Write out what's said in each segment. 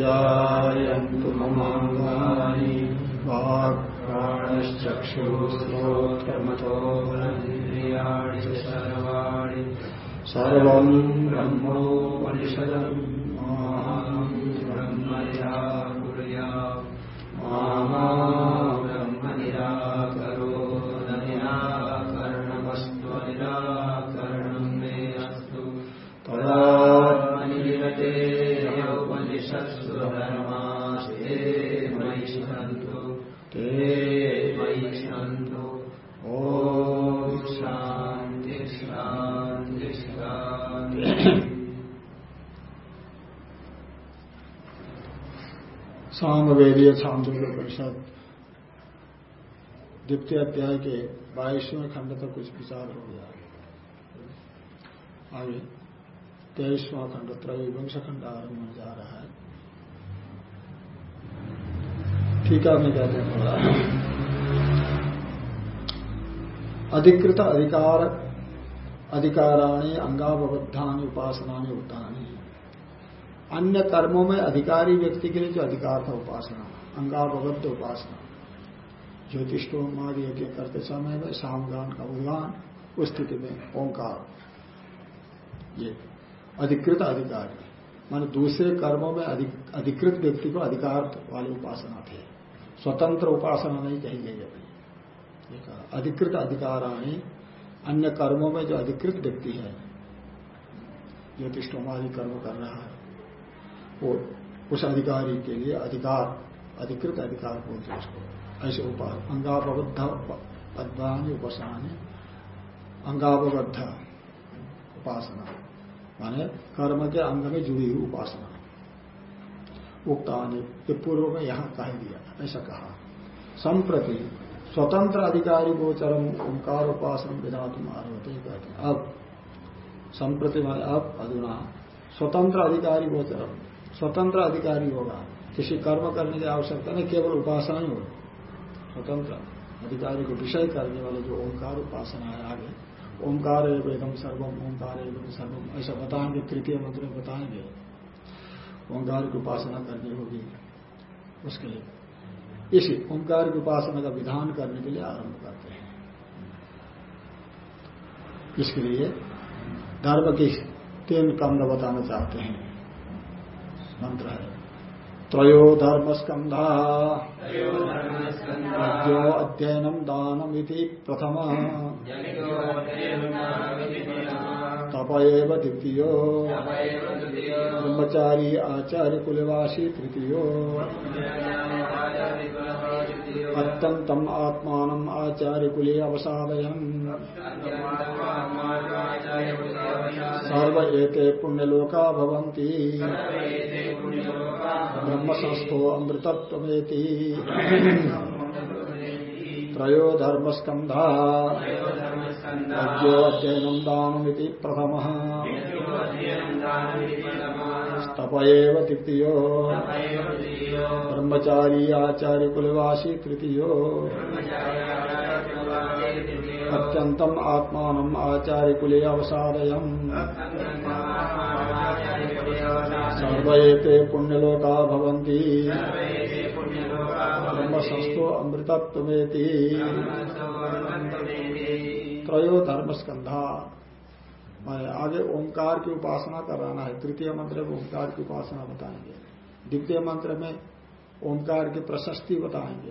आप्यायन्तु ममाङ्गानि। वाक्प्राणश्चक्षुश्रोत्रमतो बलिन्द्रियाणि च सर्वाणि। ब्रह्मोपनिषदम् निराकुर्या मामा परिषद द्वितीय अध्याय के बाईसवें खंड तक कुछ विचार हो गया। आगे, तेईसवा खंड त्रयोवंश खंड आरंभ होने जा रहा है। ठीक है, मैं कहते हैं थोड़ा। अधिकृत अधिकार, अधिकाराणी, अंगावबद्धानी, उपासनानी उठानी अन्य कर्मों में अधिकारी व्यक्ति के लिए जो अधिकार था, उपासना। अंगावबद्ध उपासना ज्योतिषोम आदि यज्ञ करते समय में सामगान का उद्गान उस स्थिति में ओंकार। ये अधिकृत अधिकारी। मान दूसरे कर्मों में अधिकृत व्यक्ति को अधिकार वाली उपासना थे। स्वतंत्र उपासना नहीं कही गई अभी अधिकृत अधिकाराणी अन्य कर्मों में जो अधिकृत व्यक्ति है ज्योतिषोमादि कर्म कर रहा है, वो उस अधिकारी के लिए अधिकार अधिकृत अधिकार बोलते उसको ऐसे उपास अंगापबद्ध पद्मानी उपासना अंगापबद्ध उपासना। माने कर्म के अंग में जुड़ी हुई उपासना। उक्तानी ये पूर्व में यहाँ कह दिया, ऐसा कहा। संप्रति स्वतंत्र अधिकारी गोचरम ओंकार उपासन बिना तुम आरोते कहते अब, संप्रति माने अब, अधुना, स्वतंत्र अधिकारी गोचरम। स्वतंत्र अधिकारी होगा। किसी कर्म करने की आवश्यकता नहीं, केवल उपासना ही। हो स्वतंत्र अधिकारी को विषय करने वाले जो ओंकार उपासना है आगे, ओंकार वेदम सर्वम, ओंकार एवं सर्वम, ऐसा बताएँगे, तृतीय मंत्र में बताएँगे। ओंकार की उपासना करनी होगी। उसके लिए इसी ओंकार की उपासना का विधान करने के लिए आरंभ करते हैं। इसके लिए धर्म की तीन कंद बताना चाहते हैं। मंत्र है त्रयो धर्म स्कंधा यज्ञो अध्ययनम दानम इति प्रथम। तप एव द्वितीयो। ब्रह्मचारी आचार्य कुलवासी तृतीयो। अत्यंतम आत्मान आचार्य कुले अवसादयन सर्व एते पुण्यलोका भवन्ति। ब्रह्म संस्थो त्रयो धर्मस्कंधा यज्ञो दानमिति प्रथम। तप एव तृतीयो। ब्रह्मचारी आचार्य कुलवासी तृतीयो। अत्यंतम आत्मान आचार्य कुले अवसादयम। सर्वे पुण्यलोका भवन्ति। ब्रह्म अमृतत्वेति त्रयो धर्मस्कंधा माने आगे ओंकार की उपासना कराना है, तृतीय मंत्र में ओंकार की उपासना बताएँगे। द्वितीय मंत्र में ओंकार की प्रशस्ति बताएँगे।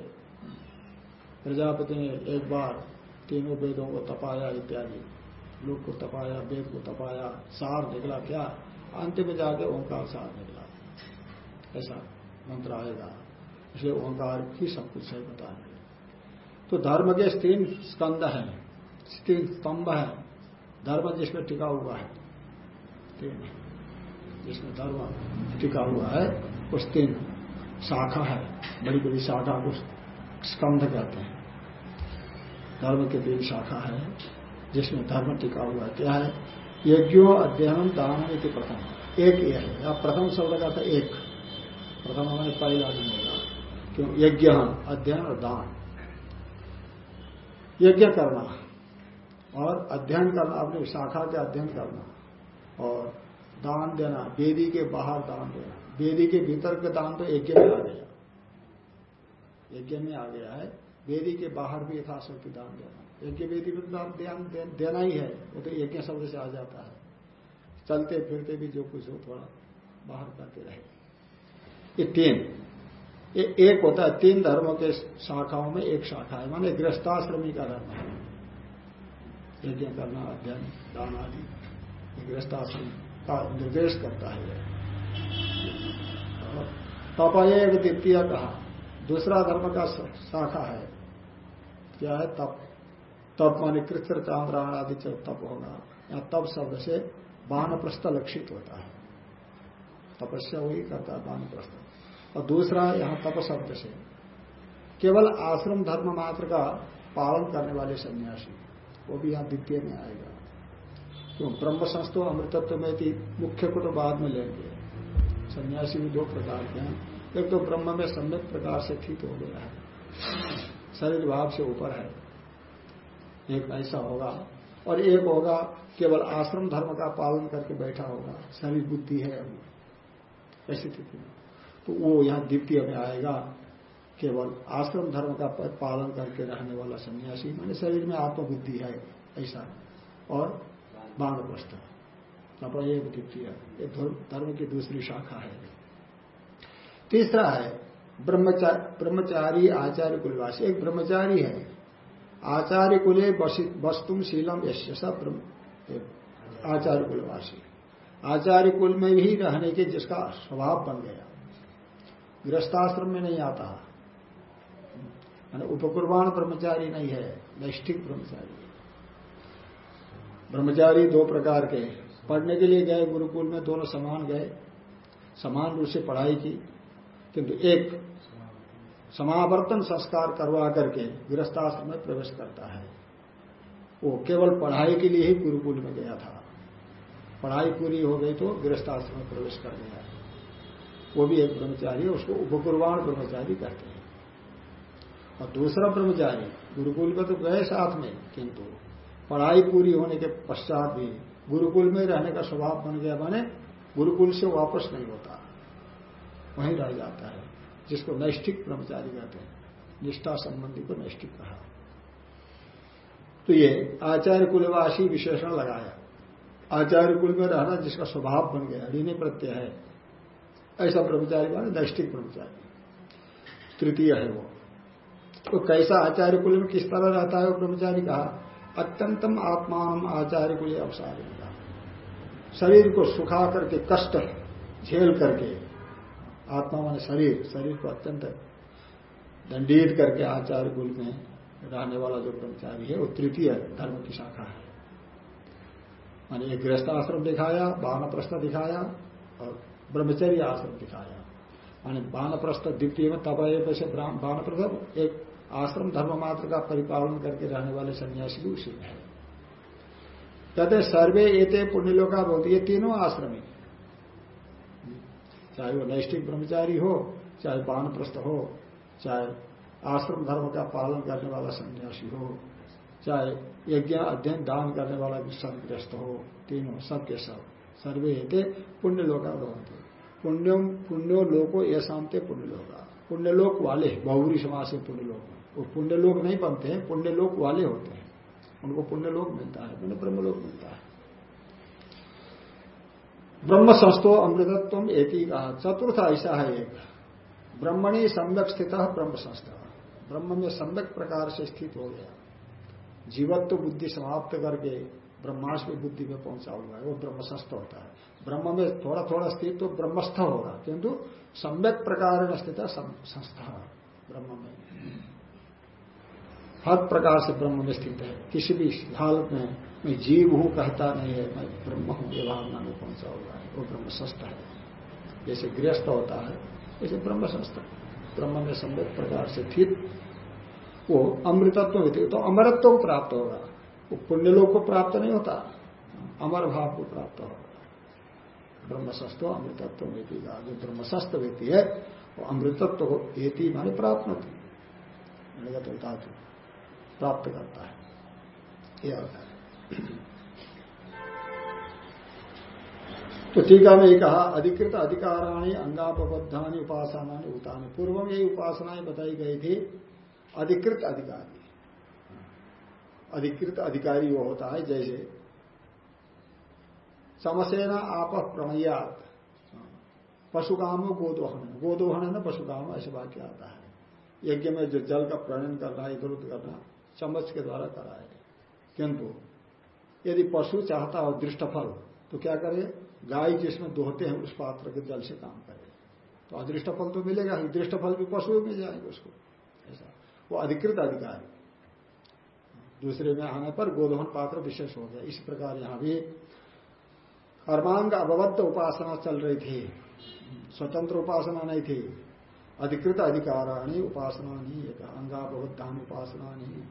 प्रजापति ने एक बार तीनों वेदों को तपाया, इत्यादि लोग को तपाया, वेद को तपाया, सार निकला क्या? अंत में जाके ओंकार सार निकला। ऐसा मंत्र आएगा। इसलिए ओंकार की सब कुछ है, बताएँगे। तो धर्म के तीन स्कंद है, तीन स्तंभ है। धर्म जिसमें टिका हुआ है। तीन। जिसमें धर्म टिका हुआ है, उस तीन शाखा है, बड़ी बड़ी शाखा को स्कंध कहते हैं। धर्म के तीन शाखा है, जिसमें धर्म टिका हुआ है। क्या है? यज्ञो अध्ययन दान इति प्रथम। एक यह है। अब प्रथम शब्द का था एक। प्रथम हमारे पहला दिन होगा क्यों? यज्ञ, अध्ययन और दान। यज्ञ करना। और अध्ययन करना अपनी शाखा के अध्ययन करना। और दान देना, वेदी के बाहर दान देना। वेदी के भीतर का दान तो यज्ञ में आ गया। यज्ञ में आ गया है। वेदी के बाहर भी यथाशक्ति दान देना। यज्ञ वेदी में दान ध्यान देना ही है। वो तो यज्ञ शब्द से आ जाता है। चलते फिरते भी जो कुछ हो, थोड़ा बाहर करते रहे। ये तीन। ये एक होता है, तीन धर्मों के शाखाओं में एक शाखा है। माने गृहस्थाश्रमी का धर्म है। यज्ञ करना, अध्ययन, दान आदि गृहस्थाश्रम का निर्देश करता है तप एक द्वितीय कहा। दूसरा धर्म का शाखा है। क्या है? तप। तप माने कृत्र चांद्राण आदि तप होगा या तप शब्द से बानप्रस्थ लक्षित होता है। तपस्या वही करता है बानप्रस्थ। और दूसरा यहाँ तप शब्द से। केवल आश्रम धर्म मात्र का पालन करने वाले सन्यासी। वो भी यहाँ द्वितीय में आएगा। तो ब्रह्म संस्थो अमृतत्व में थी मुख्य को तो बाद में लेंगे। सन्यासी भी दो प्रकार के हैं। एक तो ब्रह्म में सम्यक प्रकार से ठीक हो गया है। शरीर भाव से ऊपर है। एक ऐसा होगा। और एक होगा, केवल आश्रम धर्म का पालन करके बैठा होगा। शरीर बुद्धि है। अभी ऐसी स्थिति में। तो वो यहाँ द्वितीय में आएगा। केवल आश्रम धर्म का पालन करके रहने वाला सन्यासी, मैंने शरीर में आत्मबुद्धि है, ऐसा। और बाणप्रस्थ एक द्वितीय, ये धर्म की दूसरी शाखा है। तीसरा है ब्रह्मचारी आचार्य कुलवासी। एक ब्रह्मचारी है। आचार्य कुले वस्तुम शीलम यश आचार्य कुलवासी। आचार्य कुल में ही रहने के जिसका स्वभाव बन गया। गृहस्थाश्रम में नहीं आता। उपकुर्बान ब्रह्मचारी नहीं है, नैष्ठिक ब्रह्मचारी ब्रह्मचारी दो प्रकार के पढ़ने के लिए गए, गुरुकुल में दोनों समान गए, समान रूप से पढ़ाई की, किंतु एक समावर्तन संस्कार करवा करके गृहस्थाश्रम में प्रवेश करता है। वो केवल पढ़ाई के लिए ही गुरुकुल में गया था। पढ़ाई पूरी हो गई तो गृहस्थाश्रम में प्रवेश कर गया। वो भी एक ब्रह्मचारी है, उसको उपकुर्बाण ब्रह्मचारी कहते हैं। और दूसरा ब्रह्मचारी गुरुकुल में तो गए साथ में, किंतु पढ़ाई पूरी होने के पश्चात भी गुरुकुल में रहने का स्वभाव बन गया, माने गुरुकुल से वापस नहीं होता। वहीं रह जाता है, जिसको नैष्ठिक ब्रह्मचारी कहते हैं। निष्ठा संबंधी को नैष्ठिक कहा। तो ये आचार्य कुलवासी विशेषण लगाया। आचार्य कुल में रहना जिसका स्वभाव बन गया, ऋणी प्रत्यय है। ऐसा ब्रह्मचारी माने नैष्ठिक ब्रह्मचारी। तृतीय है वो। तो कैसा आचार्य कुल में किस तरह रहता है वो ब्रह्मचारी कहा, अत्यंतम आत्मान आचार्य कुल अवसार शरीर को सुखा करके, कष्ट झेल करके, आत्मा मान शरीर शरीर को अत्यंत दंडित करके आचार्य कुल में रहने वाला जो ब्रह्मचारी है, वो तृतीय धर्म की शाखा है। माने एक गृहस्थ आश्रम दिखाया, बानप्रस्थ दिखाया, और ब्रह्मचर्य आश्रम दिखाया। माने बानप्रस्थ द्वितीय में तपय से बानप्रस्थ, एक आश्रम धर्म मात्र का परिपालन करके रहने वाले सन्यासी भी उसी में है। कहते सर्वे एते पुण्यलोका बोलते ये तीनों आश्रमी चाहे वो नैष्ठिक ब्रह्मचारी हो, चाहे बानप्रस्थ हो, चाहे आश्रम धर्म का पालन करने वाला सन्यासी हो, चाहे यज्ञ अध्ययन दान करने वाला भी हो, तीनों सबके सब। सर्वे थे पुण्य लोका भवंते। पुण्यम, पुण्यो लोको ये शांति पुण्य लोका पुण्यलोक वाले बहुरी समाज से पुण्यलोक। वो पुण्यलोक नहीं बनते हैं पुण्यलोक वाले होते हैं। उनको पुण्यलोक मिलता है। पुण्य ब्रह्मलोक मिलता है। ब्रह्म संस्थो अमृतत्व एक ही कहा। चतुर्थ ऐसा है एक। ब्रह्मणी सम्यक स्थित ब्रह्म संस्था। ब्रह्म में सम्यक प्रकार से स्थित हो गया। जीवत्व बुद्धि समाप्त करके ब्रह्माश में बुद्धि में पहुँचा हुआ है। वो ब्रह्मस्थ होता है। ब्रह्म में थोड़ा थोड़ा स्थित तो ब्रह्मस्थ होगा किंतु सम्यक प्रकार स्थित संस्था ब्रह्म में। हर प्रकार से ब्रह्म में स्थित है। किसी भी हालत में मैं जीव हूँ, कहता नहीं है, मैं ब्रह्म हूँ, ये भावना में पहुँचा हुआ है वो ब्रह्म सस्त है। जैसे गृहस्थ होता है जैसे ब्रह्म सस्त ब्रह्म में सम्यक प्रकार से स्थित, वो अमृतत्व होती तो अमरत्व को प्राप्त होगा। वो पुण्यलोक को प्राप्त नहीं होता, अमर भाव को प्राप्त होगा। ब्रह्मशस्त्र अमृतत्व व्यक्ति का जो ब्रह्मशस्त्र व्यक्ति है, वो अमृतत्व को एति माने प्राप्त होती प्राप्त करता है। यह अर्थ है। तो टीका में कहा, अधिकृत अधिकाराणी, अंगापबद्धानी, उपासनानी उतानी पूर्व में यही उपासनाएँ बताई गई थी, अधिकृत अधिकारी। अधिकृत अधिकारी वो होता है, जैसे समसेना आप प्रणयात। पशुकाम गोदोहन गोदोहन है ना पशुकाम ऐसे वाक्य आता है। यज्ञ में जो जल का प्रणयन करना इधर उधर करना चम्मच के द्वारा कराए किंतु, यदि पशु चाहता हो दृष्टफल तो क्या करे? गाय जिसमें दोहते हैं, उस पात्र के जल से काम करे। तो अदृष्ट फल तो मिलेगा ही, दृष्ट फल भी पशु मिल जाएँगे उसको। ऐसा। वो अधिकृत अधिकारी। दूसरे में आने पर गोधन पात्र विशेष हो गया। इस प्रकार यहाँ भी कर्मांग अवबद्ध उपासना चल रही थी। स्वतंत्र उपासना नहीं थी। अधिकृत अधिकाराणी उपासना नहीं एक अंगाबद्धान उपासना नहीं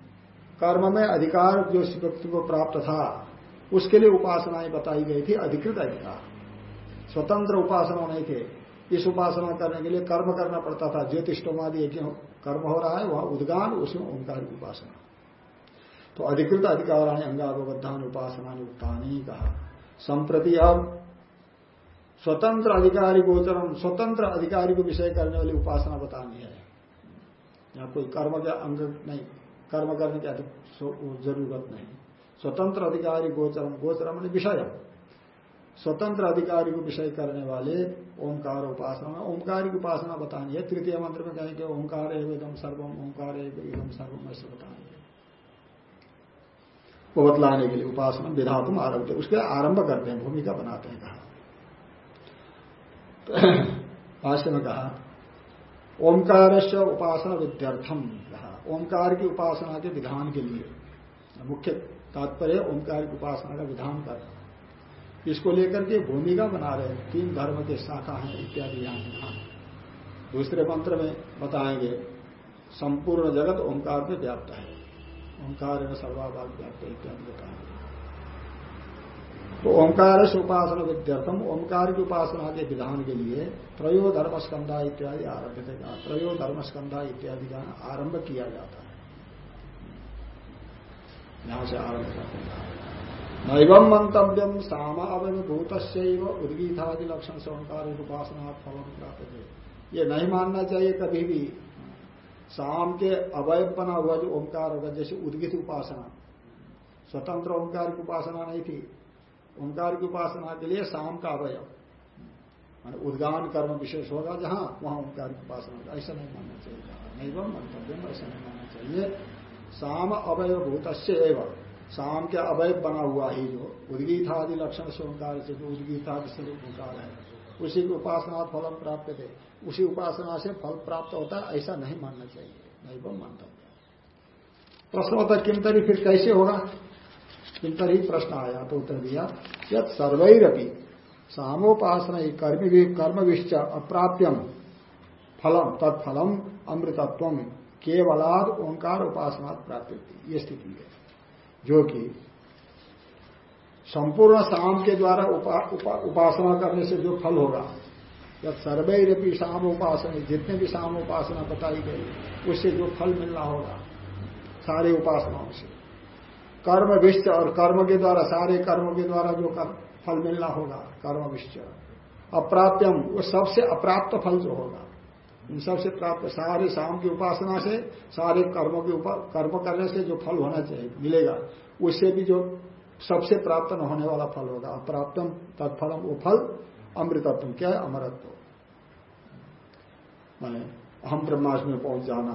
कर्म में अधिकार जो व्यक्ति को प्राप्त था, उसके लिए उपासनाएँ बताई गई थी, अधिकृत अधिकार। स्वतंत्र उपासना नहीं थे। इस उपासना करने के लिए कर्म करना पड़ता था। ज्योतिषोमादि कर्म हो रहा है, वह उद्गान, उसमें ओंकार उपासना। तो अधिकृत अधिकाराणी अंगावबद्धान उपासना उत्थानी कहा। संप्रति अब स्वतंत्र अधिकारी गोचरम स्वतंत्र अधिकारी को विषय करने वाली उपासना बतानी है। यहाँ कोई कर्म का अंग नहीं, कर्म करने की अधिक ज़रूरत नहीं। स्वतंत्र अधिकारी गोचरम गोचरम विषय। स्वतंत्र अधिकारी को विषय करने वाले ओंकार उपासना, ओंकार की उपासना बतानी है। तृतीय मंत्र में कहेंगे, ओंकार एकदम सर्वम, ओंकार एकदम सर्वम, ऐसे बताएँगे वो बतलाने के लिए उपासना विधा तुम आरंभ उसके आरंभ करते हैं, भूमिका बनाते हैं कहा भाष्य में कहा ओंकार से उपासना विद्यार्थम। कहा, ओंकार की उपासना के विधान के लिए, मुख्य तात्पर्य ओंकार की उपासना का विधान करना। इसको लेकर के भूमिका बना रहे तीन धर्म के शाखा हैं, इत्यादि यहाँ दूसरे मंत्र में बताएँगे, संपूर्ण जगत ओंकार में व्याप्त है। ओंकार सर्वाभाग व्याप्त इत्यादि बताएँगे। तो ओंकार से उपासना विद्यार्थम ओंकार की उपासना के विधान के लिए त्रयो धर्मस्कंधा इत्यादि आरंभ थे त्रयो धर्मस्कंधा इत्यादि का आरंभ किया जाता है। यहाँ से आरंभ करते हैं। नैवम मंतव्यम सामावनुभूत उद्गीतादि लक्षण से ओंकार उपासना फल प्राप्त ये नहीं मानना चाहिए कभी भी। शाम के अवय बना हुआ जो ओंकार होगा, जैसे उद्गित उपासना। स्वतंत्र ओंकार की उपासना नहीं थी। ओंकार की उपासना के लिए शाम का अवयव मान उद्गान कर्म विशेष होगा जहाँ, वहाँ ओंकार की उपासना ऐसा नहीं मानना चाहिए। नैवम मंतव्यम, ऐसा नहीं मानना चाहिए। शाम अवयभूत एवं। शाम के अवैध बना हुआ ही जो उद्गीतादि लक्षण से ओंकार से जो उद्गीतादि स्वरूप ओंकार है, उसी की उपासना फल प्राप्त थे उसी उपासना से फल प्राप्त होता है, ऐसा नहीं मानना चाहिए। नहीं वो मानता प्रश्न होता किंतरी फिर कैसे होगा? किंतरी प्रश्न आया तो उत्तर दिया यद सर्वैरपी सामोपासना कर्म भी कर्म विश्च अप्राप्यम फलम तत्फलम अमृतत्व केवलाद ओंकार उपासना प्राप्ति ये स्थिति है। जो कि संपूर्ण शाम के द्वारा उपा, उपा, उपासना करने से जो फल होगा जब सर्वैरपी शाम उपासना जितने भी शाम उपासना बताई गई उससे जो फल मिलना होगा सारे उपासनाओं से। कर्म विश्च और कर्म के द्वारा सारे कर्मों के द्वारा जो कर, फल मिलना होगा कर्म विश्च अप्राप्यम वो सबसे अप्राप्त फल जो होगा। इन सबसे प्राप्त सारे शाम की उपासना से सारे कर्मों के ऊपर कर्म करने से जो फल होना चाहिए मिलेगा उससे भी जो सबसे प्राप्त न होने वाला फल होगा। अप्राप्तम तत्फलम वो फल अमृतत्व क्या है? अमरत्व। माने हम ब्रह्माष्ट में पहुँच जाना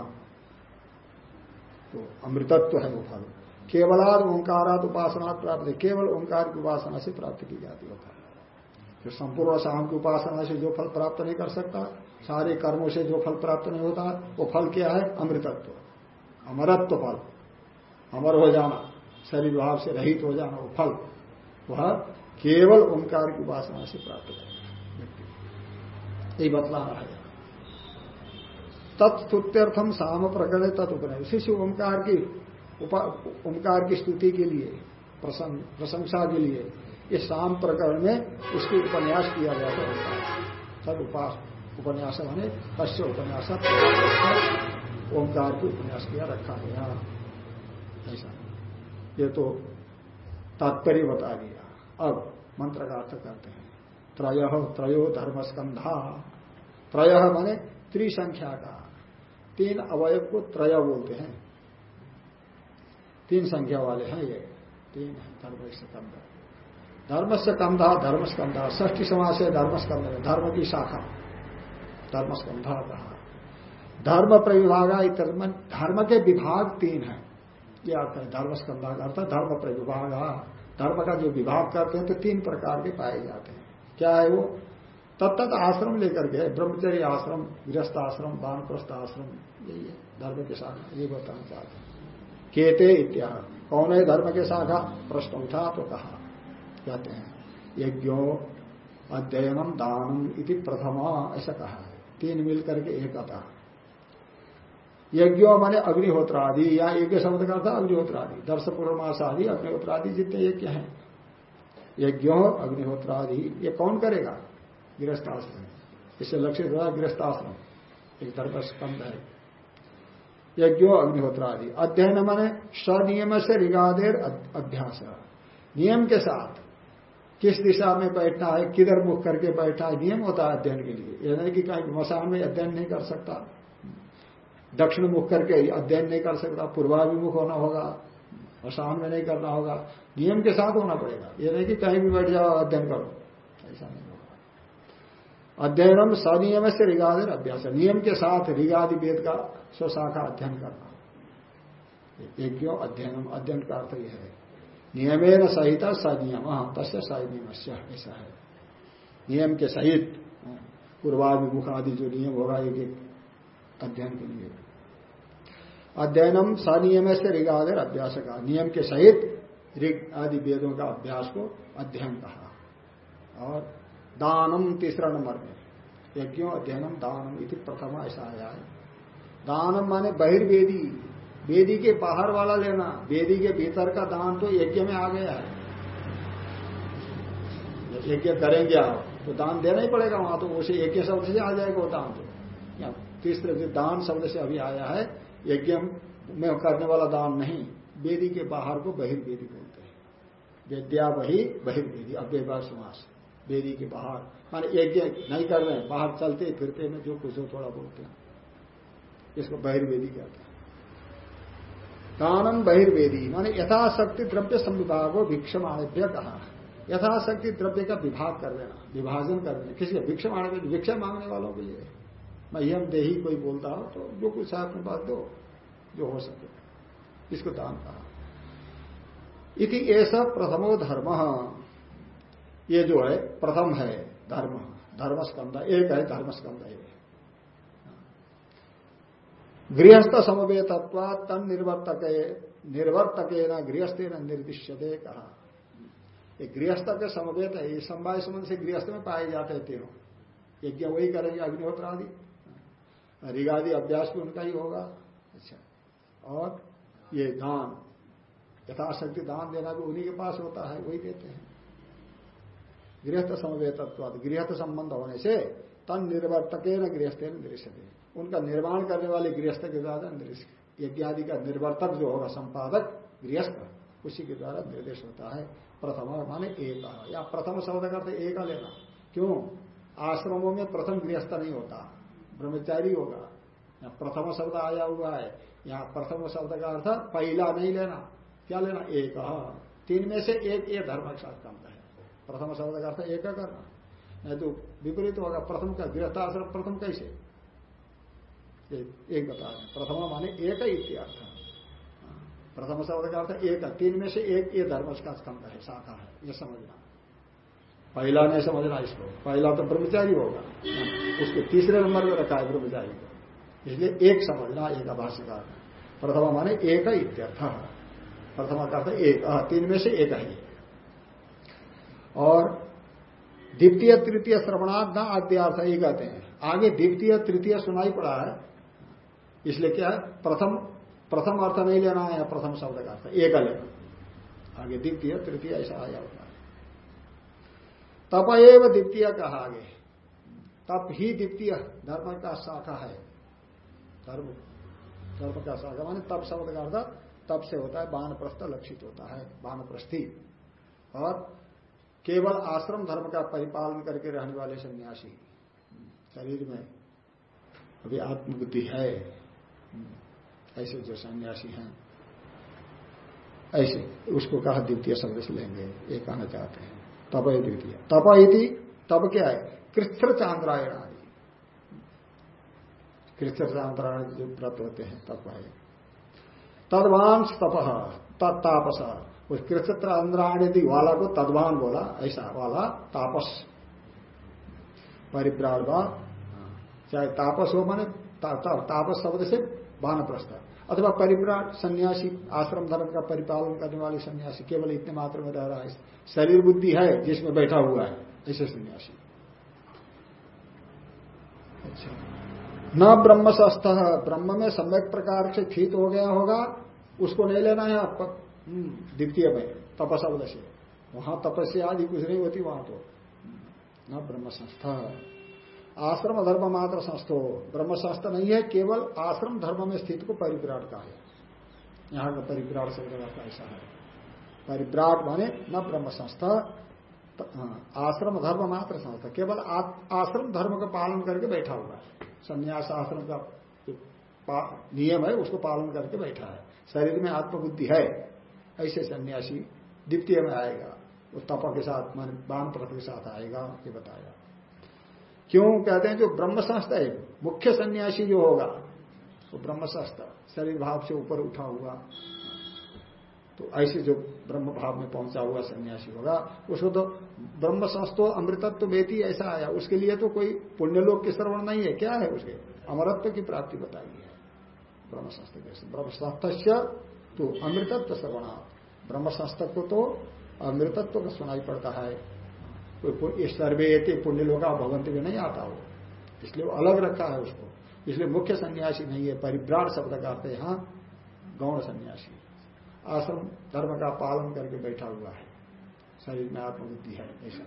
तो अमृतत्व है वो फल। केवलाद ओंकारात उपासना प्राप्त केवल ओंकार की उपासना से प्राप्त की जाती होता है। जो संपूर्ण शाम की उपासना से जो फल प्राप्त नहीं कर सकता, सारे कर्मों से जो फल प्राप्त नहीं होता, वो फल क्या है? अमृतत्व। अमरत्व फल। अमर हो जाना, शरीर भाव से रहित हो जाना वो फल। वह केवल ओंकार की उपासना से प्राप्त है। यही बतलाना है। तत्स्तुत्यर्थम साम प्रकरण उसी से ओंकार की ओंकार की स्तुति के लिए प्रशंसा के लिए, इस शाम प्रकरण में उसकी उपन्यास किया गया है। तद उपास उपन्यास मैंने कश्य उपन्यास, ओंकार को उपन्यास किया रखा है गया। ऐसा। ये तो तात्पर्य बता दिया। अब मंत्र का अर्थ करते हैं। त्रय, त्रयो धर्मस्कंधा त्रय माने त्रिसंख्या का। तीन अवयव को त्रय बोलते हैं। तीन संख्या वाले हैं ये। तीन है, धर्म स्कंध धर्म से कंधा, धर्म स्कंधा। ष्ठी समाज से धर्म स्कंध, धर्म की शाखा। धर्म स्कंधा कहा। धर्म प्रविभाग धर्म के विभाग तीन है। ये अर्थ है धर्म स्कंधा का अर्थ धर्म प्रविभाग। धर्म का जो विभाग करते हैं तो तीन प्रकार के पाए जाते हैं। क्या है वो? तत्त आश्रम लेकर के ब्रह्मचर्य आश्रम, गृहस्थ आश्रम, वानप्रस्थ आश्रम, यही है। धर्म के शाखा, ये बताना चाहते हैं। केते इत्याह। कौन है धर्म के शाखा प्रश्न उठा तो कहा। कहते हैं, यज्ञो अध्ययनम दानम इति प्रथमा, ऐसा कहा है। तीन मिलकर के एक आता यज्ञो माने अग्निहोत्र आदि या यज्ञ शब्द का था अग्निहोत्र आदि दर्श पूर्णमास आदि अग्निहोत्र आदि जितने यज्ञ हैं। यज्ञो अग्निहोत्र आदि ये कौन करेगा? गृहस्थाश्रम। इससे लक्षित हुआ गृहस्थाश्रम। एक धर्म स्कंद है। यज्ञो अग्निहोत्र आदि अध्ययन माने स्वनियम से ऋगादेर अभ्यास। नियम के साथ किस दिशा में बैठना है, किधर मुख करके बैठना है, नियम होता है अध्ययन के लिए। यह नहीं कि कहीं मसान में अध्ययन नहीं कर सकता। दक्षिण मुख करके अध्ययन नहीं कर सकता, पूर्वाभिमुख होना होगा मसान में नहीं करना होगा। नियम के साथ होना पड़ेगा। यह नहीं कि कहीं भी बैठ जाओ, अध्ययन करो। अध्ययनम सनियम से ऋगादि अभ्यास। नियम के साथ ऋगादि वेद का स्वशाखा अध्ययन करना। यज्ञो अध्ययनम, अध्ययन का अर्थ यह है। नियमेन सहित सनियम तस्य सनियम ऐसा है। नियम के सहित पूर्वाभिमुख आदि जो नियम होगा, एक एक अध्ययन के लिए। अध्ययनम सनियम से ऋगादर अभ्यास का। नियम के सहित ऋग आदि वेदों का अभ्यास को अध्ययन कहा। और दानम तीसरा नंबर में यज्ञों, अध्ययनम, दानम इति प्रथम ऐसा आया है दानम माने बहिर्वेदी। वेदी के बाहर वाला लेना। वेदी के भीतर का दान तो यज्ञ में आ गया है। यज्ञ करेंगे आप तो दान देना ही पड़ेगा वहाँ तो उसे यज्ञ शब्द से आ जाएगा वो दान तो। या तीसरे दान शब्द से अभी आया है, यज्ञ में करने वाला दान नहीं। वेदी के बाहर को बहिर्वेदी बोलते हैं। विद्या वही बहिर्वेदी अव्यवार समास। वेदी के बाहर। माने यज्ञ नहीं कर रहे हैं बाहर चलते, फिरते में जो कुछ हो, थोड़ा बोलते हैं इसको बहिर्वेदी कहते हैं। दानम बहिर्वेदी, माने यथाशक्ति द्रव्य संविभाग भिक्षम आनेभ्य कहा। यथाशक्ति द्रव्य का विभाग कर देना, विभाजन कर देना। किसी का भिक्षम आने भिक्षा मांगने वालों के लिए। मह्यम देही कोई बोलता हो तो जो कुछ है अपने पास दो, जो हो सके। इसको दान कहा। इति ऐसा प्रथमो धर्म। ये जो है, प्रथम है धर्म धर्म स्कंद एक है धर्म स्कंद है। गृहस्थ समवेतत्व तन निर्वर्तक निर्वर्तक न गृहस्थ न निर्दिश्यते कहा। ये गृहस्थ के समवेत है, ये समवाय संबंध से गृहस्थ में पाए जाते हैं तीनों यज्ञ वही करेंगे अग्निहोत्र आदि ऋगादि अभ्यास भी उनका ही होगा। अच्छा। और ये दान, यथाशक्ति दान देना भी उन्हीं के पास होता है, वही देते हैं। गृहस्थ समवेतत्व गृहस्थ संबंध होने से तन निर्वर्तक न गृहस्थ दृश्य उनका निर्माण करने वाले गृहस्थ के द्वारा यज्ञ आदि का निर्वर्तक जो होगा संपादक गृहस्थ उसी के द्वारा निर्देश होता है। प्रथम माने एक। या प्रथम शब्द करते एक लेना। क्यों? आश्रमों में प्रथम गृहस्थ नहीं होता। ब्रह्मचारी होगा। या प्रथम शब्द आया हुआ है। यहाँ प्रथम शब्द का अर्थ पहला नहीं लेना। क्या लेना? एक। तीन में से एक ये धर्म का है। प्रथम शब्द का अर्थ एक करना नहीं तो विपरीत होगा, प्रथम का गृहस्थाश्रम प्रथम कैसे? एक बता रहे प्रथम माने एक इत्यर्थ। प्रथम शब्द का अर्थ एक। तीन में से एक ये धर्म का स्कंद है, शाखा है, ये समझना। पहला नहीं समझना इसको। पहला तो ब्रह्मचारी होगा। उसके तीसरे नंबर में रखा है ब्रह्मचारी को। इसलिए एक समझना, एक अभाषिका प्रथमा माने एक इत्यर्थ। प्रथमा का अर्थ एक। तीन में से एक है और द्वितीय, तृतीय श्रवणार्थ न आद्यार्थ ही कहते हैं। आगे द्वितीय, तृतीय सुनाई पड़ा है। इसलिए क्या है? प्रथम प्रथम अर्थ नहीं लेना है, प्रथम शब्द का अर्थ। एक लेना आगे द्वितीय, तृतीय ऐसा आया होता है। तप एव द्वितीय कहा आगे। तप ही द्वितीय धर्म का शाखा है। धर्म धर्म का शाखा माने तप शब्द का अर्थ तप से होता है बान प्रस्थ लक्षित होता है बान प्रस्थी और केवल आश्रम धर्म का परिपालन करके रहने वाले सन्यासी शरीर में अभी आत्मबुद्धि है। ऐसे जो सन्यासी हैं, ऐसे उसको कहा द्वितीय शब्द से लेंगे, ये कहना चाहते हैं। तप द्वितीय। तप यदि तब क्या है? कृष्ण चांद्रायण आदि। कृष्ण चांद्रायण जो व्रत होते हैं, तप है। तदवांश तप, तत्तापस। उस कृष्ण आंद्राणी वाला को तदवान बोला ऐसा वाला तापस। परिप्राण चाहे तापस हो माने ता, ता, तापस शब्द से वानप्रस्थ अथवा परिप्राण सन्यासी आश्रम धर्म का परिपालन करने वाले सन्यासी केवल इतने मात्र में रह रहा है। शरीर बुद्धि है जिसमें बैठा हुआ है ऐसे सन्यासी। अच्छा। न ब्रह्म सस्थ ब्रह्म में सम्यक प्रकार से ठीक हो गया होगा उसको नहीं लेना है द्वितीय में तपशब्द से वहाँ तपस्या आदि कुछ नहीं होती वहाँ तो। न ब्रह्म संस्था आश्रम धर्म मात्र संस्थो। ब्रह्म संस्था नहीं है केवल आश्रम धर्म में स्थित को परिविराट का है। यहाँ का परिविराट शब्द का ऐसा है। परिव्राट माने न ब्रह्म संस्था हाँ, आश्रम धर्म मात्र संस्था। केवल आश्रम धर्म का पालन करके बैठा हुआ है। संन्यास आश्रम का नियम है उसको पालन करके बैठा है। शरीर में आत्मबुद्धि है। ऐसे सन्यासी द्वितीय में आएगा, वो तप के साथ, मान बान प्रथ के साथ आएगा, ये बताया। क्यों? कहते हैं जो ब्रह्म संस्था है, मुख्य सन्यासी जो होगा, वो ब्रह्म संस्था, शरीर भाव से ऊपर उठा हुआ। तो ऐसे जो ब्रह्म भाव में पहुँचा हुआ सन्यासी होगा, उसको तो ब्रह्म संस्थो अमृतत्व बेती ऐसा आया। उसके लिए तो कोई पुण्यलोक के श्रवण नहीं है। क्या है उसके? अमरत्व की प्राप्ति बताई है। ब्रह्म संस्थ ब्रह्म संस्थ तो अमृतत्व श्रवणा ब्रह्म संस्थ को तो अमृतत्व का सुनाई पड़ता है। कोई सर्वे पुण्य लोग भगवंत में नहीं आता हो इसलिए वो अलग रखा है उसको। इसलिए मुख्य सन्यासी नहीं है परिभ्राट शब्द का अर्थ यहाँ गौण सन्यासी। आश्रम, धर्म का पालन करके बैठा हुआ है। शरीर में आत्मबुद्धि है, ऐसा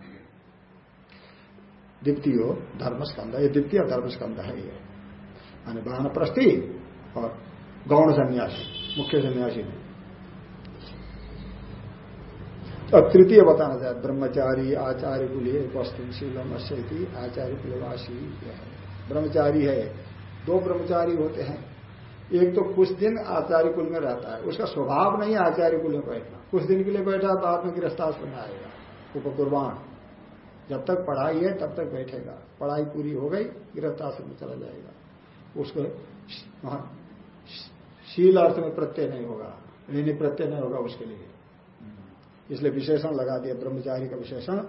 द्वितीय धर्मस्कंद ये द्वितीय धर्मस्कंद है ये। मानी वाहन और गौण सन्यासी। मुख्य सन्यासी ने अब तृतीय बताना चाहे ब्रह्मचारी, आचार्य कुलीय वस्तु शीलम अश्यति आचार्य कुलवासी ब्रह्मचारी है, दो ब्रह्मचारी होते हैं। एक तो कुछ दिन आचार्य कुल में रहता है, उसका स्वभाव नहीं आचार्य कुल में बैठना। कुछ दिन के लिए बैठा तो आत्म गिरफ़्तार में आएगा उपकुर्बान जब तक पढ़ाई है, तब तक बैठेगा। पढ़ाई पूरी हो गई गिरफ़्तार में चला जाएगा। उसको शील अर्थ में प्रत्यय नहीं होगा। ऋणी प्रत्यय नहीं होगा उसके लिए। इसलिए विशेषण लगा दिया, ब्रह्मचारी का विशेषण।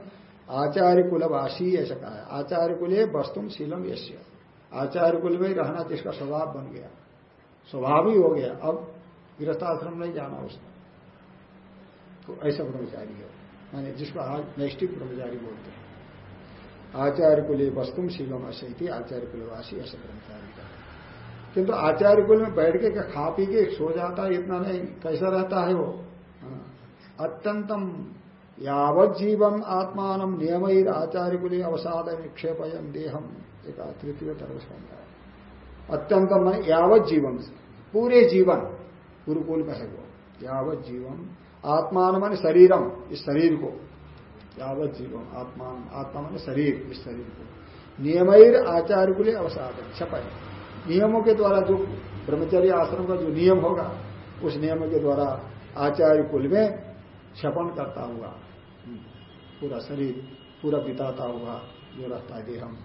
आचार्य कुलवासी ऐसा कहा है। आचार्य कुल वस्तुम शीलम यश्य आचार्य कुल में रहना जिसका स्वभाव बन गया। स्वभाव ही हो गया। अब गृहस्थाश्रम नहीं जाना उसने। तो ऐसा ब्रह्मचारी है। माने जिसको आज नैष्टिक ब्रह्मचारी बोलते हैं। आचार्य कुल वस्तुम शीलम अशैती आचार्य कुलवासी ऐसा ब्रह्मचारी। किंतु आचार्य कुल में बैठ के खा पी के सो जाता है, इतना नहीं। कैसा रहता है वो? हाँ। अत्यंतम यावत आत्मान नियम आचार्य कुल अवसाद निक्षेप देहम। एक तृतीय तरह अत्यंतम यावत जीवन पूरे जीवन गुरुकुल में है वो। यावत जीवन आत्मान मान शरीरम, इस शरीर को। यावत जीवन आत्मा आत्मा मान शरीर, इस शरीर को। नियमिर आचार्य कुल अवसाद छपाई नियमों के द्वारा जो ब्रह्मचर्य आश्रम का जो नियम होगा, उस नियम के द्वारा आचार्य कुल में क्षपण करता हुआ, पूरा शरीर, पूरा बिताता हुआ, जो रहता है देहम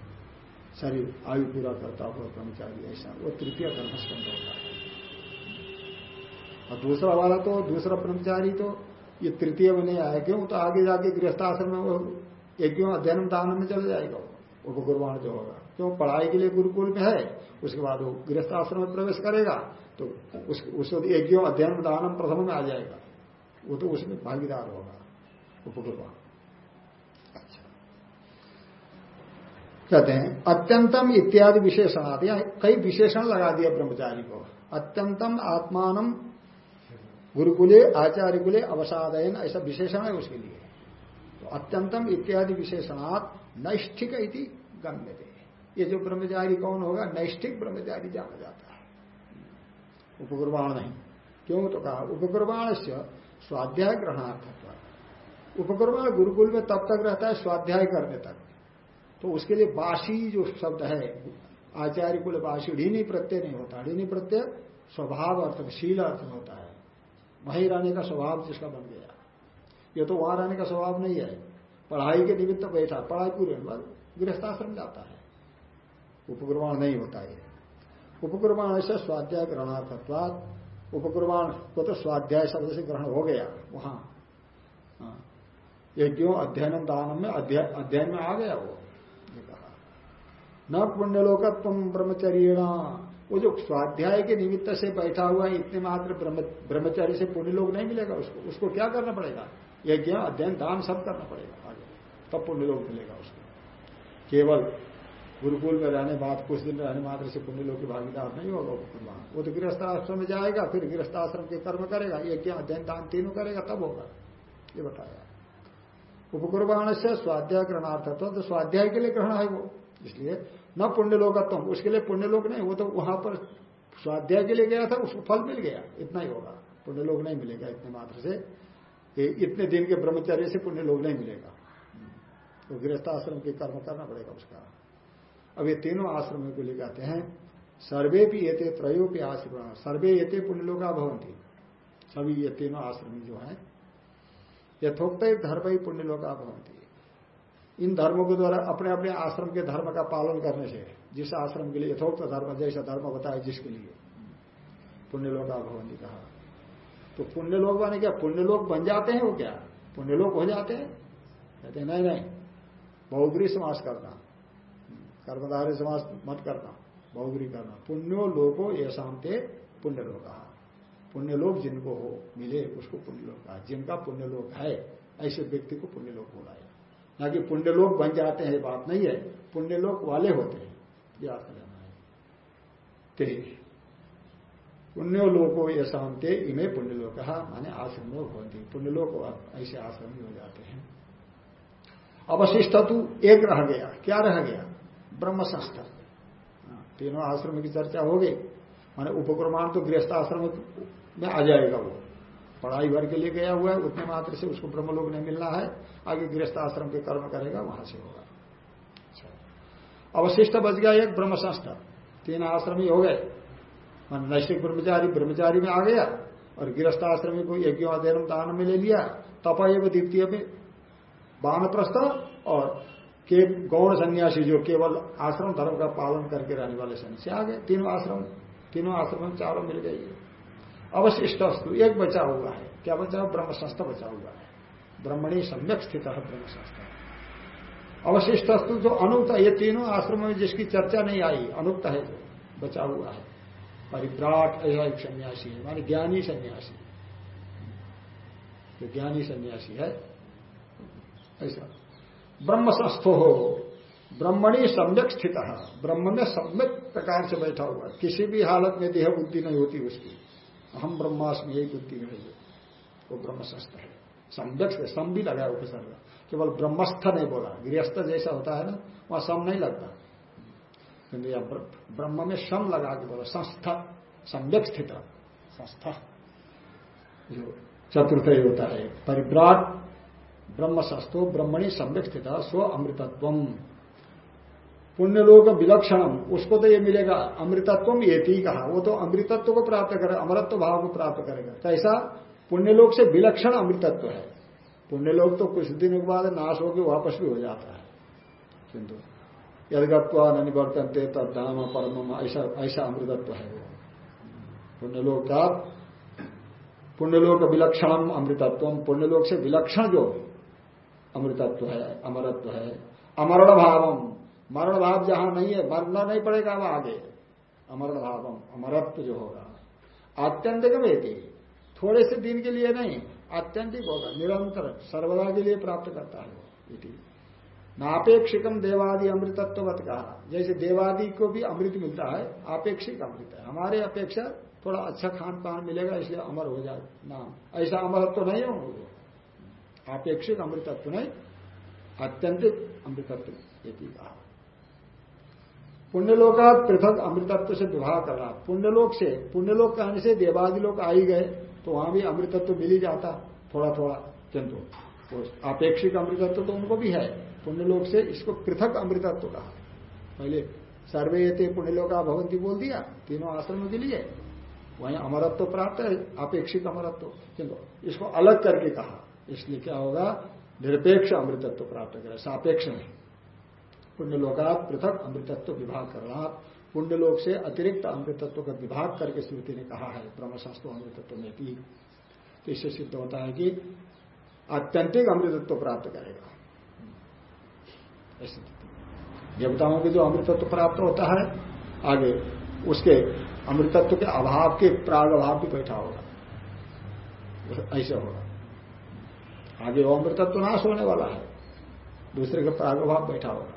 शरीर, आयु पूरा करता हुआ ब्रह्मचारी ऐसा वो तृतीय धर्मस्कंद होता है। और दूसरा वाला तो दूसरा ब्रह्मचारी तो ये तृतीय में नहीं आया, क्यों? तो आगे जाके गृहस्थाश्रम में वो क्यों? अध्ययन दान में चले जाएगा वो गुरुवाण जो होगा। क्यों? पढ़ाई के लिए गुरुकुल में है। उसके बाद वो गृहस्थाश्रम में प्रवेश करेगा तो उस, एक अध्ययन दानम प्रथम में आ जाएगा। वो तो उसमें भागीदार होगा उपगुरुवाण कहते हैं अत्यंतम इत्यादि विशेषणार्थ या कई विशेषण लगा दिया ब्रह्मचारी को। अत्यंतम आत्मान गुरुकुले आचार्य कुले अवसादयन ऐसा विशेषण है उसके लिए। तो अत्यंतम इत्यादि विशेषणात् नैष्ठिक गम्य थे ये जो ब्रह्मचारी कौन होगा? नैष्ठिक ब्रह्मचारी जाना जाता है। उपकुर्बाण नहीं। क्यों तो कहा? उपकुर्बाण से स्वाध्याय ग्रहणार्थ उपक्रमण गुरुकुल में तब तक रहता है स्वाध्याय करने तक। तो उसके लिए बासी जो शब्द है, आचार्य कुल बासी ढीनी प्रत्यय नहीं होता। ऋणी प्रत्यय स्वभाव अर्थ, शील अर्थ में होता है। वहीं रहने का स्वभाव जिसका बन गया। ये तो वहाँ रहने का स्वभाव नहीं है। पढ़ाई के निमित्त बैठा, पढ़ाई पूरे गृहस्थाश्रम जाता है। उपक्रमण नहीं होता है। उपक्रमण से स्वाध्याय ग्रहणार्थत्वाद उपक्रमण को तो स्वाध्याय शब्द से ग्रहण हो गया वहाँ। हाँ। यज्ञों अध्ययन दानम में अध्ययन में आ गया वो। कहा। न पुण्यलोकत्व ब्रह्मचर्य वो जो स्वाध्याय के निमित्त से बैठा हुआ है, इतने मात्र ब्रह्मचारी से पुण्य लोग नहीं मिलेगा उसको। उसको क्या करना पड़ेगा? यज्ञ, अध्ययन, दान सब करना पड़ेगा आगे। तब पुण्य लोग मिलेगा उसको। केवल गुरुकुल में रहने बाद, कुछ दिन रहने मात्र से पुण्य लोग की भागीदार नहीं होगा उपकुर्बान वो तो गृहस्थाश्रम में जाएगा, फिर गृहस्थाश्रम के कर्म करेगा, ये क्या अध्ययन दान तीनों करेगा, तब होगा। ये बताया। उपकुर्बान से स्वाध्याय ग्रहणार्थ तो स्वाध्याय के लिए ग्रहण है वो। इसलिए न पुण्य लोकत्म उसके लिए पुण्य लोग नहीं, वो तो वहाँ पर स्वाध्याय के लिए गया था, उसको फल मिल गया, इतना ही होगा। पुण्य लोग नहीं मिलेगा इतने मात्र से। इतने दिन के ब्रह्मचर्य से पुण्य लोग नहीं मिलेगा। तो गृहस्थ आश्रम के कर्म करना पड़ेगा उसका। अब ये तीनों आश्रमों को लिए कहते हैं। सर्वे भी ये त्रयो भी आश्रम। सर्वे ये पुण्य लोग भवंती सभी ये तीनों आश्रम जो है, यथोक्त धर्म ही पुण्य लोग भवंती इन धर्मों के द्वारा अपने अपने आश्रम के धर्म का पालन करने से, जिस आश्रम के लिए यथोक्त धर्म, जैसा धर्म बताया जिसके लिए पुण्यलोक भवन कहा। तो पुण्यलोक बने क्या? पुण्यलोक बन जाते हैं वो क्या? पुण्यलोक हो जाते हैं? कहते नहीं नहीं बहुग्री समास करना। कर्मधारी समाज मत करना, बहुग्री करना। पुण्यो लोको ये शांति पुण्यलोक। पुण्यलोक जिनको हो, मिले, उसको पुण्यलोक कहा। जिनका पुण्यलोक है, ऐसे व्यक्ति को पुण्यलोक बोला है। ना कि पुण्यलोक बन जाते हैं बात नहीं है। पुण्यलोक वाले होते हैं याद कर लेना है। ते पुण्यो लोको ये शांति इन्हें पुण्यलोक, माने आश्रम लोग होती पुण्यलोक ऐसे आश्रम हो जाते हैं। अवशिष्ट तो एक रह गया। क्या रह गया? ब्रह्म संस्था हाँ, तीनों आश्रम की चर्चा हो गई। माने उपक्रमाण तो गृहस्थ आश्रम में आ जाएगा वो। पढ़ाई भर के लिए गया हुआ है उतने मात्र से उसको ब्रह्मलोक नहीं मिलना है। आगे गृहस्थ आश्रम के कर्म करेगा वहाँ से होगा। अच्छा। अवशिष्ट बच गया एक ब्रह्म संस्था तीन आश्रम ही हो गए। नैष्ठिक ब्रह्मचारी ब्रह्मचारी में आ गया और गृहस्थ आश्रमी को यज्ञ अध्ययन दान में ले लिया। तप एवं द्वितीय में प्रस्थ और के गौण सन्यासी जो केवल आश्रम धर्म का पालन करके रहने वाले सन्यासी आ गए तीनों आश्रम तीनों आश्रम में चारों मिल गई अवशिष्ट वस्तु, एक बचा हुआ है। क्या बचा? हुआ ब्रह्म संस्था बचा हुआ है। ब्रह्मणी सम्यक स्थित है ब्रह्म संस्था अवशिष्ट वस्तु जो अनुक्त ये तीनों आश्रमों में जिसकी चर्चा नहीं आई अनुक्त है बचा हुआ है। परिव्राट ऐसा एक सन्यासी है, मानी ज्ञानी सन्यासी। जो ज्ञानी सन्यासी है, ऐसा। ब्रह्म संस्थो हो। ब्रह्मणी सम्यक स्थित ब्रह्म में सम्यक प्रकार से बैठा हुआ किसी भी हालत में देह बुद्धि नहीं होती उसकी। हम ब्रह्मास्म यही बुद्धि में है। वो ब्रह्म संस्थ है। सम्यक से सम भी लगाया उपसर्ग केवल ब्रह्मस्थ नहीं बोला। गृहस्थ जैसा होता है ना, वहाँ सम नहीं लगता। ब्रह्म में सम लगा के बोला, संस्था, सम्यक स्थित। संस्था। जो चतुर्थ होता है। परिव्राट ब्रह्म संस्थो ब्रह्मणी सम्यक स्थित स्व अमृतत्व पुण्यलोक विलक्षणम, उसको तो ये मिलेगा। अमृतत्व ये कहा। वो तो अमृतत्व को प्राप्त करे अमृतत्व भाव को प्राप्त करेगा। कैसा पुण्यलोक से विलक्षण अमृतत्व है। पुण्यलोक तो कुछ दिनों के बाद नाश होकर वापस भी हो जाता है। किंतु यदगत्वा निवर्तनते तद्धाम परम ऐसा ऐसा अमृतत्व है वो। पुण्यलोक का पुण्यलोक विलक्षणम अमृतत्व पुण्यलोक से विलक्षण जो अमृतत्व है, अमरत्व है। अमरण भावम मरण भाव जहाँ नहीं है, मरना नहीं पड़ेगा वह आगे। अमरण भावम अमरत्व जो होगा। आत्यंतिक वेदी। थोड़े से दिन के लिए नहीं, आत्यंतिक होगा, निरंतर, सर्वदा के लिए प्राप्त करता है वो नापेक्षिकम देवादि अमृतत्वत कहा। जैसे देवादि को भी अमृत मिलता है, आपेक्षिक अमृत है। हमारे अपेक्षा थोड़ा अच्छा खान पान मिलेगा, इसलिए अमर हो जाए, नाम। ऐसा अमरत्व नहीं है आपेक्षिक अमृतत्व नहीं आत्यंतिक अमृतत्व, ये कहा। पुण्यलोका पृथक अमृतत्व से विवाह करना, पुण्यलोक से, पुण्यलोक कहने से देवादि लोग आ ही गए तो वहाँ भी अमृतत्व मिल ही जाता थोड़ा थोड़ा किंतु अपेक्षिक अमृतत्व तो उनको भी है, पुण्यलोक से इसको पृथक अमृतत्व कहा। पहले सर्वे ये पुण्यलोका भवंती बोल दिया, तीनों आश्रमों के लिए, वहीं अमरत्व प्राप्त है, अपेक्षित अमरत्व, किंतु इसको अलग करके कहा। इसलिए क्या होगा? निरपेक्ष अमृतत्व प्राप्त करे सापेक्ष नहीं। पुण्यलोका पृथक अमृतत्व विभाग करना पुण्यलोक से अतिरिक्त अमृतत्व का विभाग करके स्मृति ने कहा है, ब्रह्मशास्त्र अमृतत्व में भी। तो इससे सिद्ध होता है कि आत्यंतिक अमृतत्व प्राप्त करेगा। देवताओं के जो अमृतत्व प्राप्त होता है, आगे उसके अमृतत्व के अभाव के प्राग अभाव भी बैठा होगा। ऐसे होगा। आगे अमृतत्व नाश होने वाला है। दूसरे का प्राग अभाव बैठा होगा।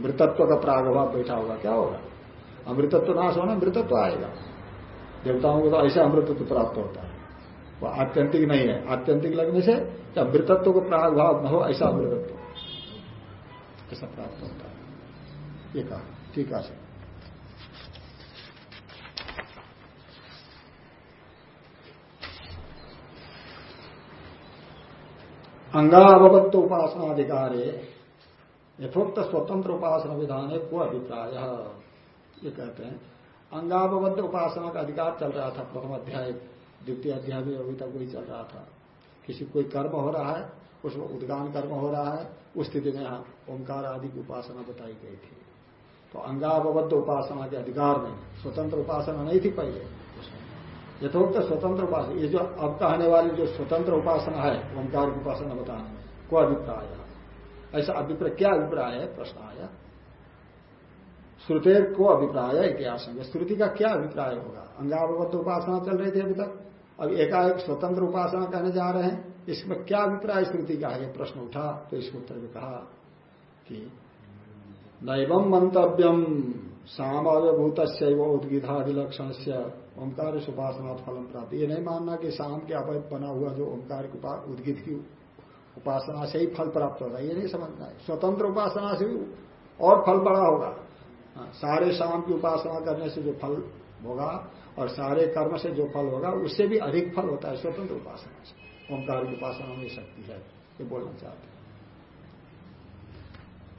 मृतत्व का प्राग अभाव बैठा होगा, क्या होगा? अमृतत्व नाश होना मृतत्व आएगा। देवताओं को तो ऐसा अमृतत्व प्राप्त होता है। वह आत्यंतिक नहीं है। आत्यंतिक लगने से क्या मृतत्व को प्राग भाव न हो, ऐसा अमृतत्व ऐसा प्राप्त होता है। ये कहा, ठीक है अंगावत्त उपासना अधिकार यथोक्त स्वतंत्र उपासना विधान है को अभिप्राय। ये कहते हैं अंगावबद्ध उपासना का अधिकार चल रहा था, प्रथम अध्याय, द्वितीय अध्याय में अभी तक वही चल रहा था। किसी कोई कर्म हो रहा है उसमें उद्गान कर्म हो रहा है, उस स्थिति में ओंकार आदि की उपासना बताई गई थी। तो अंगावबद्ध उपासना के अधिकार में स्वतंत्र उपासना नहीं थी पहले। यथोक्त स्वतंत्र उपासना। ये जो अब कहने वाली जो स्वतंत्र उपासना है ओंकार उपासना बताने को अभिप्राय? ऐसा अभिप्राय, क्या अभिप्राय है? प्रश्न आया। श्रुते को अभिप्राय इतिहास में श्रुति का क्या अभिप्राय होगा? अंगावबद्ध उपासना चल रही थी अभी तक। अब एकाएक स्वतंत्र उपासना कहने जा रहे हैं। इसमें क्या अभिप्राय स्मृति का है? प्रश्न उठा तो इसके उत्तर में कहा कि नैवम मंतव्यम सामभूत उद्गिधादिलक्षण से ओंकार उपासना फलम प्राप्त। ये नहीं मानना कि शाम के अवय बना हुआ जो ओंकार की उद्गित की उपासना से ही फल प्राप्त होगा। ये नहीं समझना है। स्वतंत्र उपासना से भी और फल बड़ा होगा। हाँ, सारे शाम की उपासना करने से जो फल होगा और सारे कर्म से जो फल होगा उससे भी अधिक फल होता है स्वतंत्र उपासना से। ओंकार की उपासना में शक्ति है ये बोलना चाहते हैं।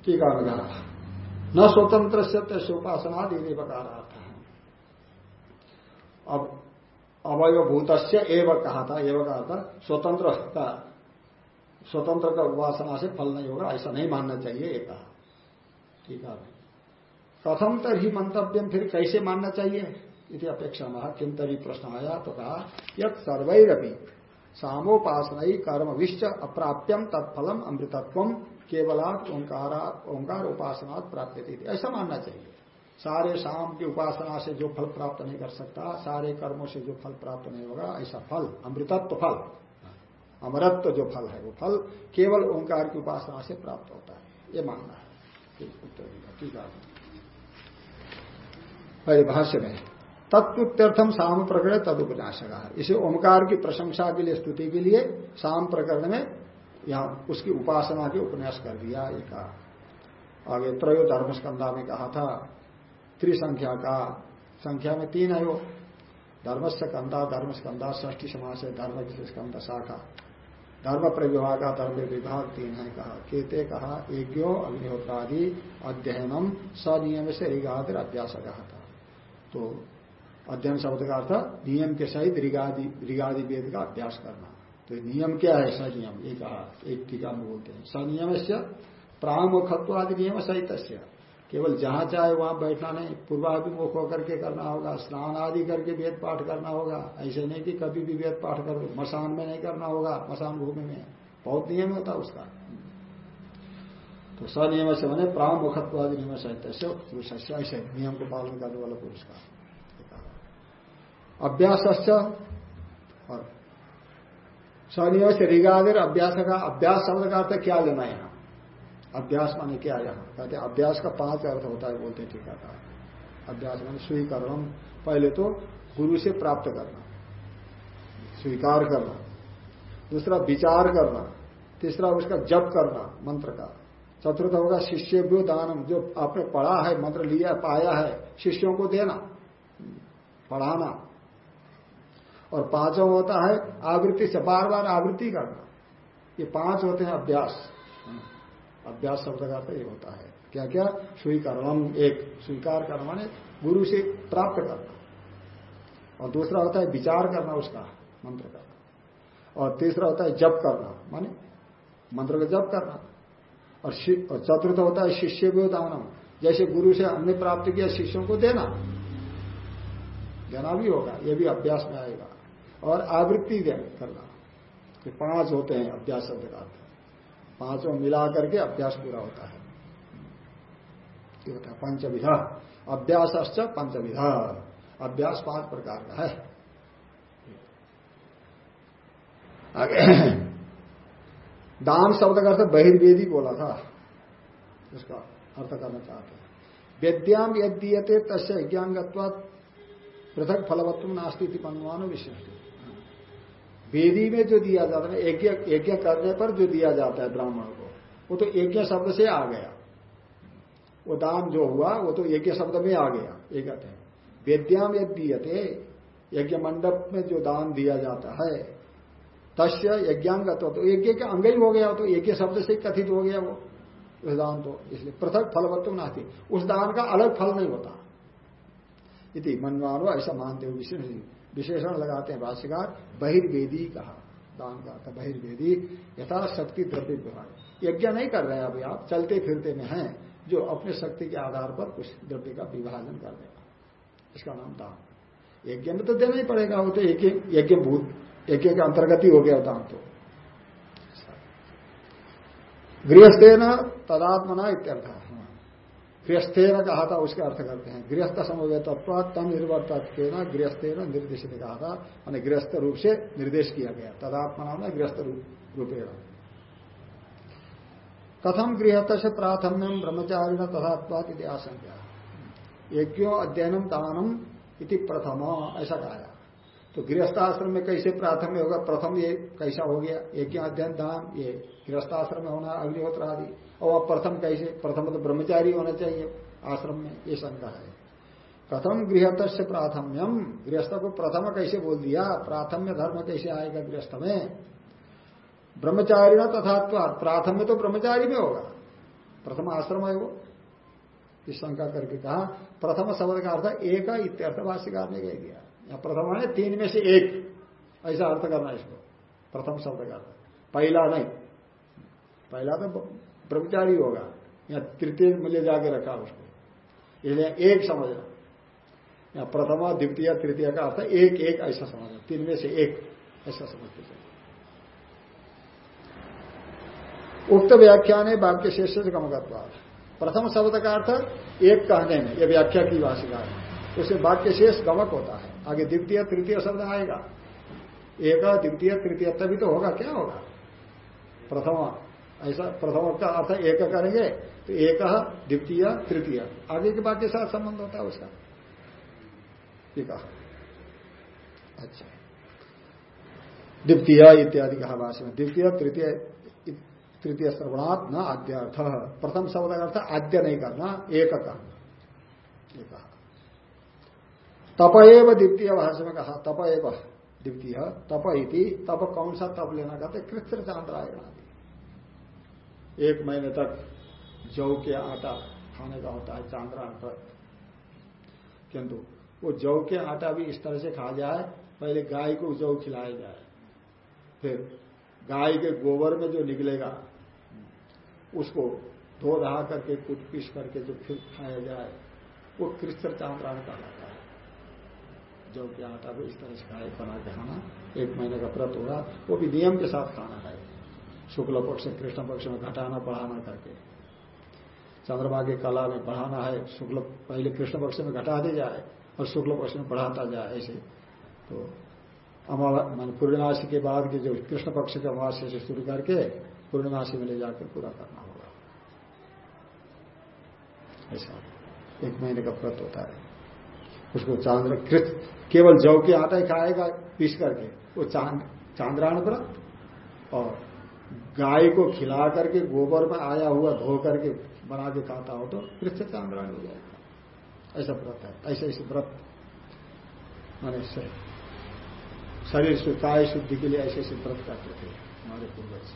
ठीक है न स्वतंत्र से उपासना दीदी बता रहा अब अवय भूत एवं कहा था, एवं कहा था, स्वतंत्र का स्वतंत्र का उपासना से फल नहीं होगा, ऐसा नहीं मानना चाहिए, ये कहा। ठीक है। प्रथम तरही मंतव्य फिर कैसे मानना चाहिए? इति अपेक्षा महा किम तरी प्रश्न आया तो कहा यद सर्वैरपी सामोपासना कर्म विश्च अप्राप्यम तत्फलम अमृतत्व केवलात ओंकार उपासना प्राप्त ऐसा मानना चाहिए। सारे शाम की उपासना से जो फल प्राप्त नहीं कर सकता, सारे कर्मों से जो फल प्राप्त नहीं होगा, ऐसा फल, अमृतत्व फल, अमरत्व जो फल है वो फल, केवल ओंकार की उपासना से प्राप्त होता है। ये मानना है। ठीक है। पहले भाष्य में तत्वत्यर्थम साम प्रकरण तदुपन्यासका। इसे ओंकार की प्रशंसा के लिए, स्तुति के लिए शाम प्रकरण में यहाँ उसकी उपासना के उपन्यास कर दिया कहा। आगे त्रयो धर्मस्कंधा में कहा था त्रिसंख्या का। संख्या में तीन है वो। धर्मस्य कंधा धर्मस्कंधा ष्ठी समाज है, धर्म की स्कंध, शाखा। धर्म प्रविभाग धर्म विभाग तीन है कहा। केते कहा, यज्ञो, अग्निहोत्रादि, अध्ययनम, सनियम से रिगादिर अभ्यास कहा था। तो अध्ययन शब्द का अर्थ, नियम के सहित रिगादि रिगादि वेद का अभ्यास करना। तो नियम क्या है? सनियम, ये कहा। एक टीका में बोलते हैं। सनियम से प्रामुखत्व आदि नियम सहित केवल जहाँ चाहे वहाँ बैठना नहीं, पूर्वाभिमुख होकर के करना होगा, स्नान आदि करके वेद पाठ करना होगा। ऐसे नहीं कि कभी भी वेद पाठ कर मसान में नहीं करना होगा, मसान भूमि में। बहुत नियम होता उसका। तो सनियम से मैंने प्रामुखत्व आदि नियम सहित ऐसे नियम को पालन करने वाला पुरुष का अभ्यास और सनियों से रिगादिर अभ्यास का, अभ्यास शब्द का अर्थ क्या लेना यहाँ अभ्यास माने क्या यहाँ? कहते हैं, अभ्यास का पाँच अर्थ होता है, बोलते टीका का अभ्यास माने स्वीकरण पहले तो गुरु से प्राप्त करना, स्वीकार करना, दूसरा विचार करना, तीसरा उसका जप करना, मंत्र का। चतुर्थ होगा शिष्य दानम। जो आपने पढ़ा है, मंत्र लिया, पाया है, शिष्यों को देना, पढ़ाना। और पाँचों होता है, आवृत्ति से बार बार आवृत्ति करना। ये पाँच होते हैं अभ्यास। अभ्यास शब्द का अर्थ ये होता है। क्या क्या स्वीकरणम, एक। स्वीकार करना माने गुरु से प्राप्त करना। और दूसरा होता है विचार करना उसका, मंत्र का। और तीसरा होता है जप करना, माने मंत्र का जप करना। और और चतुर्थ होता है शिष्य व्योदावनम जैसे गुरु से हमने प्राप्त किया शिष्यों को देना। देना भी होगा, ये भी अभ्यास में आएगा। और आवृत्ति करना। ये पाँच होते हैं अभ्यास शब्द का पाँचों मिला करके अभ्यास पूरा होता है। होता है पंचविधा। अभ्यास पंचविधा। अभ्यास पाँच प्रकार का है। आगे। दान शब्द का अर्थ बहिर्वेदी बोला था। उसका अर्थ करना चाहते हैं। वेद्याम यद दियते तस्य यज्ञांगत्वात पृथक फलवत्व नास्ती मनवानो विशिष्ट वेदी में जो दिया जाता है यज्ञ करने पर जो दिया जाता है ब्राह्मण को, वो तो यज्ञ शब्द से आ गया। वो दान जो हुआ, वो तो यज्ञ शब्द में आ गया, ये कहते हैं। वेद्याम यद दियते, यज्ञ मंडप में जो दान दिया जाता है, तस्य यज्ञांग तो यज्ञ का अंग ही हो गया तो यज्ञ शब्द से कथित हो गया वो, उस दान तो इसलिए पृथक फलवत्व नाती उस दान का अलग फल नहीं होता। इति मनवानो ऐसा मानते हो विशेषण लगाते हैं भाष्यकार, बहिर्वेदी कहा। दान का बहिर्वेदी, यथाशक्ति द्रव्य विभाग यज्ञ नहीं कर रहे अभी आप, चलते फिरते में हैं, जो अपने शक्ति के आधार पर कुछ द्रव्य का विभाजन कर देगा इसका नाम दान। यज्ञ में तो देना ही पड़ेगा, वो तो यज्ञ भूत, यज्ञ के अंतर्गत ही हो गया दान तो। गृहस्थेन तदात्मना इत्यर्थ। गृहस्थेन कहा था उसके अर्थ करते हैं। गृहस्थ समवे तत्व तम निर्वर्त गृहस्थेन निर्देशित कहा था मैंने गृहस्थ रूप से निर्देश किया गया। तदात्मना में गृहस्थ रूपेण। कथम गृहस्थ से प्राथम्यम तथात्वाद इति आशंका। यज्ञो अध्ययनम दानम इति प्रथम, ऐसा कहा तो गृहस्थाश्रम में कैसे प्राथम्य होगा? प्रथम ये कैसा हो गया? यज्ञ, अध्ययन, दान, ये गृहस्थाश्रम में होना, अग्निहोत्र आदि। और प्रथम कैसे? प्रथम तो ब्रह्मचारी होना चाहिए आश्रम में, ये शंका है। प्रथम गृहस्थ से प्राथम्यम। गृहस्थ को प्रथम कैसे बोल दिया? प्राथम्य धर्म कैसे आएगा गृहस्थ में? ब्रह्मचारी न तथा प्राथम्य तो ब्रह्मचारी में होगा। प्रथम आश्रम है वो। इस शंका करके कहा, प्रथम शब्द का अर्थ एक इत्यर्थ भाष्यकार ने कह दिया। प्रथम है, तीन में से एक। ऐसा अर्थ करना इसको। प्रथम शब्द का पहला नहीं। पहला तो ब्रह्मचारी होगा। या तृतीय मूल्य जाके रखा उसको। इसलिए एक समझना। या प्रथमा, द्वितीय, तृतीय का अर्थ एक एक ऐसा समझना। तीन में से एक ऐसा समझते चले उक्त व्याख्यान है वाक्य शेष से गमकत्वा प्रथम शब्द का अर्थ एक कहने में। यह व्याख्या की भाषिका है। उसे वाक्य शेष गमक होता है। आगे द्वितीय, तृतीय शब्द आएगा। एक, द्वितीय, तृतीय, तभी तो होगा, क्या होगा? प्रथम, ऐसा प्रथम का अर्थ एक करेंगे तो एक, द्वितीय, तृतीय। आगे के बात के साथ संबंध होता है उसका। ये कहा अच्छा। द्वितीय इत्यादि कहा भाषा में। द्वितीय, तृतीय तृतीय श्रवणात् न आद्यर्थ। प्रथम शब्द का अर्थ आद्य नहीं करना, एक का कहा तप एव द्वितीय भाषा में कहा तप एव द्वितीय, तप इति, तप कौन सा तप लेना कहते कृष्ण चांद्रायण एक महीने तक जौ के आटा खाने का होता है चांद्रायण पर। किंतु वो जौ के आटा भी इस तरह से खा जाए, पहले गाय को जौ खिलाया जाए। फिर गाय के गोबर में जो निकलेगा, उसको धो रहा करके कुट पीस करके जो फिर खाया जाए, वो कृष्ण चांद्रायण है। जौ के आटा भी इस तरह से खाए बना के खाना एक महीने का व्रत होगा, वो भी नियम के साथ खाना है शुक्ल पक्ष कृष्ण पक्ष में घटाना, बढ़ाना करके। चंद्रमा की कला में बढ़ाना है, शुक्ल पहले कृष्ण पक्ष में घटा दे जाए और शुक्ल पक्ष में बढ़ाता जाए, ऐसे। तो मान पूर्णिमासी के बाद के जो कृष्ण पक्ष के अमावस्या से शुरू करके पूर्णिमासी में ले जाकर पूरा करना होगा। ऐसा। एक महीने का व्रत होता है। उसको चांद्र कृत, केवल जौ के आटा ही खाएगा, पीस करके। वो चाँद, चांद्रायण व्रत और गाय को खिला करके, गोबर में आया हुआ धो करके बना के खाता हो तो पृथ्वी चांद्रायण हो जाएगा। ऐसा व्रत है। ऐसे ऐसे व्रत। माने शरीर से काय शुद्धि के लिए ऐसे ऐसे व्रत करते थे हमारे पूर्वज।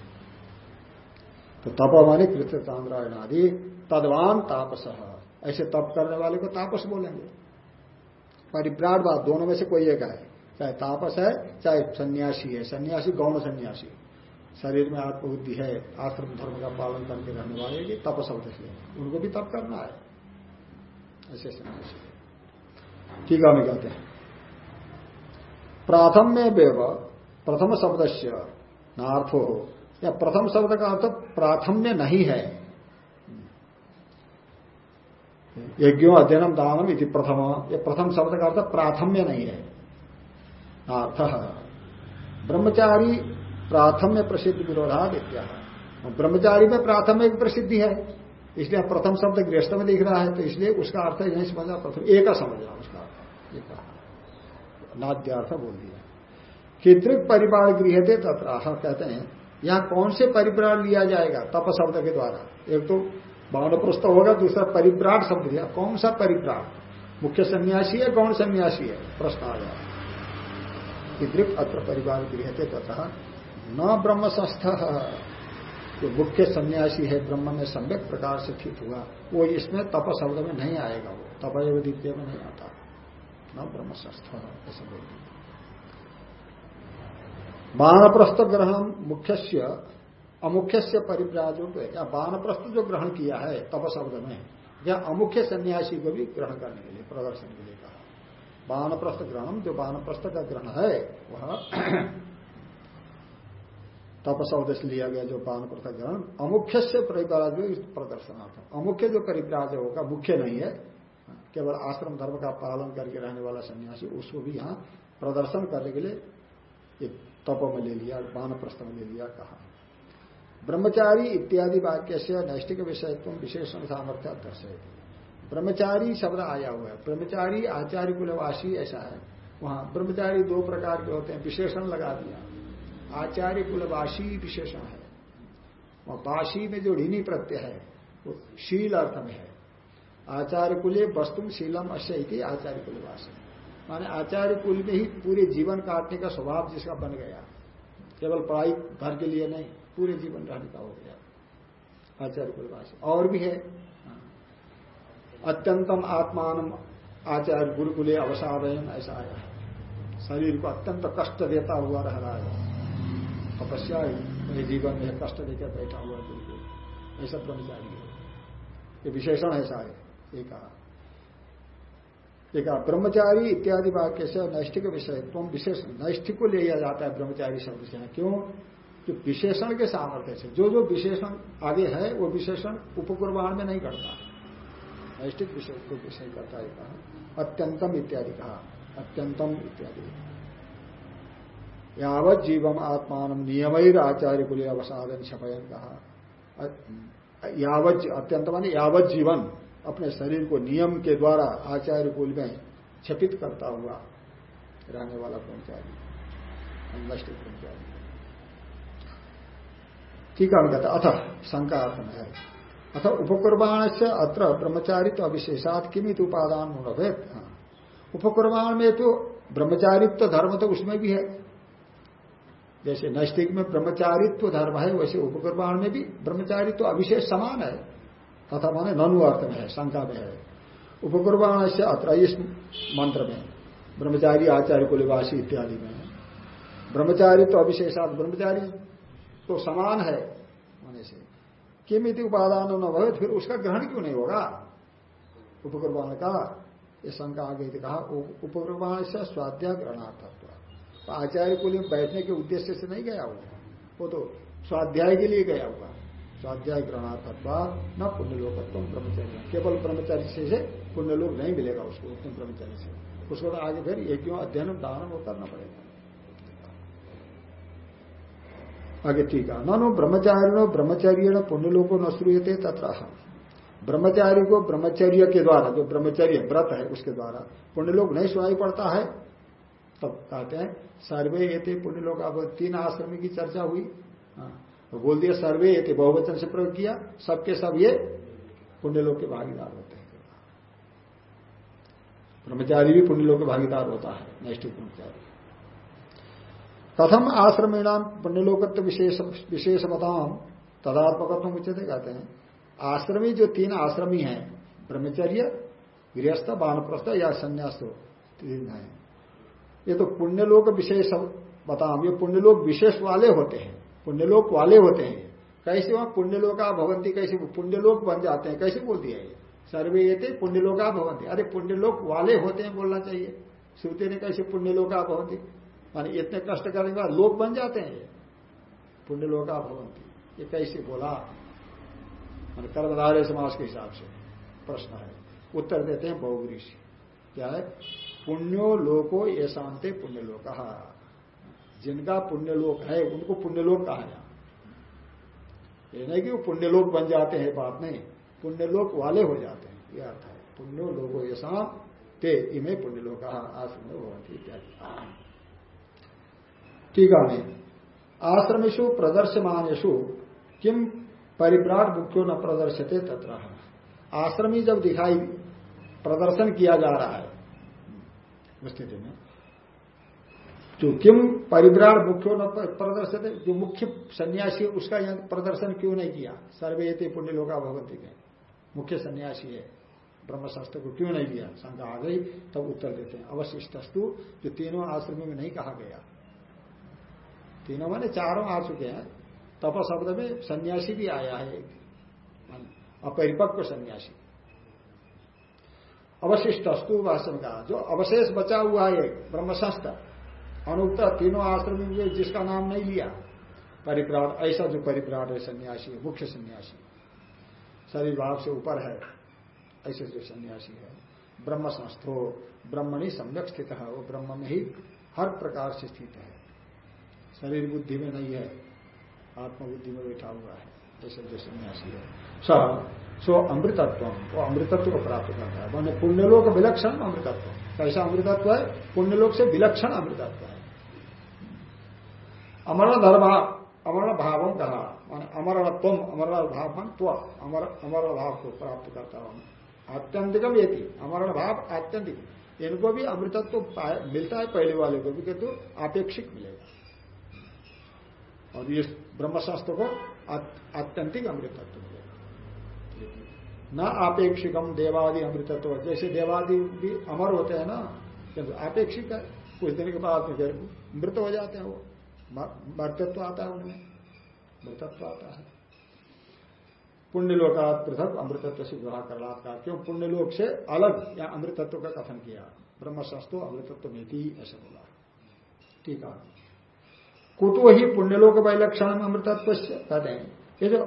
तो तप माने कृत्य चांद्रायण आदि। तदवान तापस। ऐसे तप करने वाले को तापस बोलेंगे। परिप्राण बात दोनों में से कोई एक है। चाहे तापस है, चाहे सन्यासी है। सन्यासी, गौण सन्यासी। शरीर में आत्मबुद्धि है, आश्रम धर्म का पालन करके रहने वाले ये तप शब्द उनको भी तप करना है। ऐसे सन्यासी ठीक है कहते हैं। प्राथम में वेव प्रथम शब्द से नार्थो हो। या प्रथम शब्द का अर्थ प्राथम्य नहीं है। यज्ञों अध्ययनम दानम इति प्रथम, ये प्रथम शब्द का अर्थ प्राथम्य नहीं है। अर्थ, ब्रह्मचारी प्राथम्य प्रसिद्ध विरोधा विद्या ब्रह्मचारी में प्राथम्य प्रसिद्धि है, इसलिए प्रथम शब्द गृहस्थ में लिख रहा है तो इसलिए उसका अर्थ नहीं समझा, प्रथम एक समझा, उसका अर्थ नाद्यार्थ बोल दिया। कितृक परिवार गृह थे तथा कहते हैं, यहाँ कौन से परिप्राण लिया जाएगा, तप शब्द के द्वारा? एक तो बाणप्रस्थ होगा दूसरा परिप्राण शब्द दिया। कौन सा परिप्राण? मुख्य सन्यासी है, कौन सन्यासी है? प्रश्न आ गया। पितृक अत्र परिवार गृह थे तथा न ब्रह्म संस्थ जो मुख्य सन्यासी है, ब्रह्म में सम्यक प्रकार से ठीक हुआ, वो इसमें तप शब्द में नहीं आएगा वो। तप द्वितीय में नहीं आता। न ब्रह्म संस्थ ऐसा बोलते बाणप्रस्थ ग्रहण मुख्य अमुख्य से परिप्राजों या बानप्रस्थ जो ग्रहण किया है तप शब्द में, या अमुख्य सन्यासी को भी ग्रहण करने के लिए, प्रदर्शन के लिए कहा। बानप्रस्थ ग्रहण, जो बानप्रस्थ का ग्रहण है, वह तप शब्द से लिया गया जो पान प्रथा ग्रहण अमुख्य से परिप्राज प्रदर्शनार्थ। अमुख्य जो परिप्राज होगा, मुख्य नहीं है, केवल आश्रम धर्म का पालन करके रहने वाला सन्यासी, उसको भी यहाँ प्रदर्शन करने के लिए तप में ले लिया बान प्रस्थ में ले लिया कहा। ब्रह्मचारी इत्यादि वाक्य से नैष्टिक विषयत्व विशेषण सामर्थ्य दर्शे ब्रह्मचारी शब्द आया हुआ है। ब्रह्मचारी आचार्य कुलवासी ऐसा है। वहाँ ब्रह्मचारी दो प्रकार के होते हैं, विशेषण लगा दिया। आचार्य कुलवासी विशेषण है। वह वासी में जो ऋणी प्रत्यय है, वो शील अर्थ में है। आचार्य कुले वस्तु शीलम अश्य आचार्य कुलवासी। माने आचार्य कुल में ही पूरे जीवन काटने का स्वभाव जिसका बन गया। केवल पढ़ाई भर के लिए नहीं पूरे जीवन रहने का हो गया। आचार्य कुलवासी और भी है? अत्यंतम आत्मान आचार्य गुरुकुले अवसादयन, ऐसा आया शरीर को अत्यंत कष्ट देता हुआ रह रहा है। तपस्या मेरे जीवन में कष्ट देकर बैठा हुआ बिल्कुल ऐसा ब्रह्मचारी है ये विशेषण ऐसा है। एक एक ब्रह्मचारी इत्यादि वाक्य से नैष्ठिक विषय, तुम विशेष नैष्ठिक को लिया जाता है ब्रह्मचारी शब्द से। क्यों? जो विशेषण के सामर्थ्य से। जो जो विशेषण आगे है, वो विशेषण उपकुर्बाण में नहीं करता। नैष्ठिक विशेष को विषय करता है, कहा। अत्यंतम इत्यादि कहा। अत्यंतम इत्यादि। यावत जीवम आत्मान नियमर आचार्य कुल अवसादन छपयन कहा। यावत अत्यंत मानी यावत जीवन अपने शरीर को नियम के द्वारा आचार्य कुल में छपित करता हुआ। रहने वाला ब्रह्मचारी नष्ट ब्रह्मचारी। ठीक कहता अथ शंका है अथ उपकुर्बाण से अत्र ब्रह्मचारी तो अविशेषात किमित उपादान हाँ। उपकुर्बाण में तो ब्रह्मचारित्व धर्म तो उसमें भी है। जैसे नैष्टिक में ब्रह्मचारित्व धर्म है, वैसे उपकुर्बाण में भी ब्रह्मचारित्व अविशेष समान है। तथा माने ननु अर्थ में है शंका में है उपकुर्बाण से अत्र इस मंत्र में ब्रह्मचारी आचार्य कुलवासी इत्यादि में ब्रह्मचारी तो अविशेषात ब्रह्मचारी तो समान है होने से। किम इति उपादान न भवे फिर उसका ग्रहण क्यों नहीं होगा? उपकुर्बान का, ये शंका आगे कहा उपकुर्बान से स्वाध्याय ग्रहणार्थत्व तो आचार्य कुल में बैठने के उद्देश्य से नहीं गया हुआ। वो तो स्वाध्याय के लिए गया हुआ। स्वाध्याय ग्रहणात्वा न पुण्यलोकत्व ब्रह्मचर्य। केवल ब्रह्मचारी से पुण्यलोक नहीं मिलेगा उसको, उत्तम ब्रह्मचारी से। उसको तो आगे फिर क्यों अध्ययन, दान, वो करना पड़ेगा। आगे ठीक है। नो ब्रह्मचारी ब्रह्मचर्य पुण्यलोको न श्रूयते तथा। ब्रह्मचारी को ब्रह्मचर्य के द्वारा, जो ब्रह्मचर्य व्रत है, उसके द्वारा पुण्यलोक नहीं सुनाई पड़ता है। तब कहते हैं, सर्वे ये थे पुण्य लोग अब तीन आश्रम की चर्चा हुई। हाँ तो बोल दिया, सर्वे ये थे बहुवचन से प्रयोग किया, सबके सब ये पुण्य लोग के भागीदार होते हैं। ब्रह्मचारी भी पुण्य लोग के भागीदार होता है, नैष्ठिक ब्रह्मचारी। प्रथम आश्रमीणाम पुण्यलोकत्व विशेष विशेषमताम तदात्मकत्व उचित कहते हैं। आश्रमी जो तीन आश्रमी हैं, ब्रह्मचर्य, गृहस्थ बानप्रस्थ या संन्यास तीन है। ये तो पुण्यलोक विशेष बताओ ये पुण्यलोक विशेष वाले होते हैं, पुण्यलोक वाले होते हैं। कैसे वहाँ पुण्यलोका भवंती, कैसे पुण्यलोक बन जाते हैं, कैसे बोल दिया ये? सर्वे ये थे पुण्यलोका भवंती। अरे पुण्यलोक वाले होते हैं बोलना चाहिए। श्रुति ने कैसे पुण्यलोका भवंती? मानी इतने कष्ट करने के बाद लोग बन जाते हैं ये। पुण्यलोका भवंती। ये कैसे बोला? मान कर्मधारे समाज के हिसाब से प्रश्न है। उत्तर देते हैं बहुग्री क्या है? पुण्यो लोको ये शांति पुण्यलोक। जिनका पुण्यलोक है, उनको पुण्यलोक कहा जा नहीं कि वो पुण्यलोक बन जाते हैं, बात नहीं। पुण्यलोक वाले हो जाते हैं। यह अर्थ है। पुण्यो लोगो ये शाम ते इमे पुण्यलोक। आश्रम भवंती इत्यादि। ठीक है आश्रमेशु प्रदर्शमानेशु किम परिव्राट मुख्यो न प्रदर्शते तत्र। आश्रमी जब दिखाई, प्रदर्शन किया जा रहा है। स्थिति में। जो किम परिव्राट मुख्यो न प्रदर्शित, जो मुख्य सन्यासी, उसका यहाँ प्रदर्शन क्यों नहीं किया? सर्वे ये पुण्य लोका भगवती के। मुख्य सन्यासी है। ब्रह्मशास्त्र को क्यों नहीं दिया? शंका आ गई, तब उत्तर देते हैं। अवशिष्टस्तु जो तीनों आश्रम में नहीं कहा गया। तीनों माने चारों आ चुके हैं। तप शब्द में सन्यासी भी आया है एक। अपरिपक्व सन्यासी। अवशिष्ट अस्तु भाषण का, जो अवशेष बचा हुआ है ब्रह्मशास्त्र। अनुक्त तीनों आश्रम में जिसका नाम नहीं लिया। परिप्राट ऐसा जो परिप्राट है, सन्यासी है, मुख्य सन्यासी। शरीर भाव से ऊपर है, ऐसे जो सन्यासी है। ब्रह्म संस्थो ब्रह्मणी सम्यक स्थित है वो ब्रह्म में ही हर प्रकार से स्थित है। शरीर बुद्धि में नहीं है, आत्मबुद्धि में बैठा हुआ है ऐसे जो सन्यासी है। स सो अमृतत्व वो अमृतत्व को प्राप्त करता है। मैंने पुण्यलोक विलक्षण अमृतत्व। कैसा अमृतत्व है? पुण्यलोक से विलक्षण अमृतत्व है। अमरण धर्म अमरण भाव कहा मान अमरणत्व अमरण भाव त्व, अमर अमर भाव को प्राप्त करता हूँ। आत्यंतिकम ये थी अमरण भाव आत्यंतिक। इनको भी अमृतत्व मिलता है पहले वाले को भी, किंतु आपेक्षिक मिलेगा। और ये ब्रह्मशास्त्र को आत्यंतिक अमृतत्व मिलेगा न आपेक्षिकम देवादि अमृतत्व, जैसे देवादि भी अमर होते हैं ना किंतु आपेक्षिक है, कुछ दिन के बाद में फिर मृत हो जाते हैं वो। मर्तत्व आता है उनमें, मृतत्व आता है। पुण्यलोका पृथक अमृतत्व से विवाह कर का, क्यों? पुण्यलोक से अलग, या अमृतत्व का कथन किया। ब्रह्म संस्तो अमृतत्व नीति ऐसा बोला। ठीक है। कुतो ही पुण्यलोक वैलक्षण अमृतत्व कहते हैं। ये जो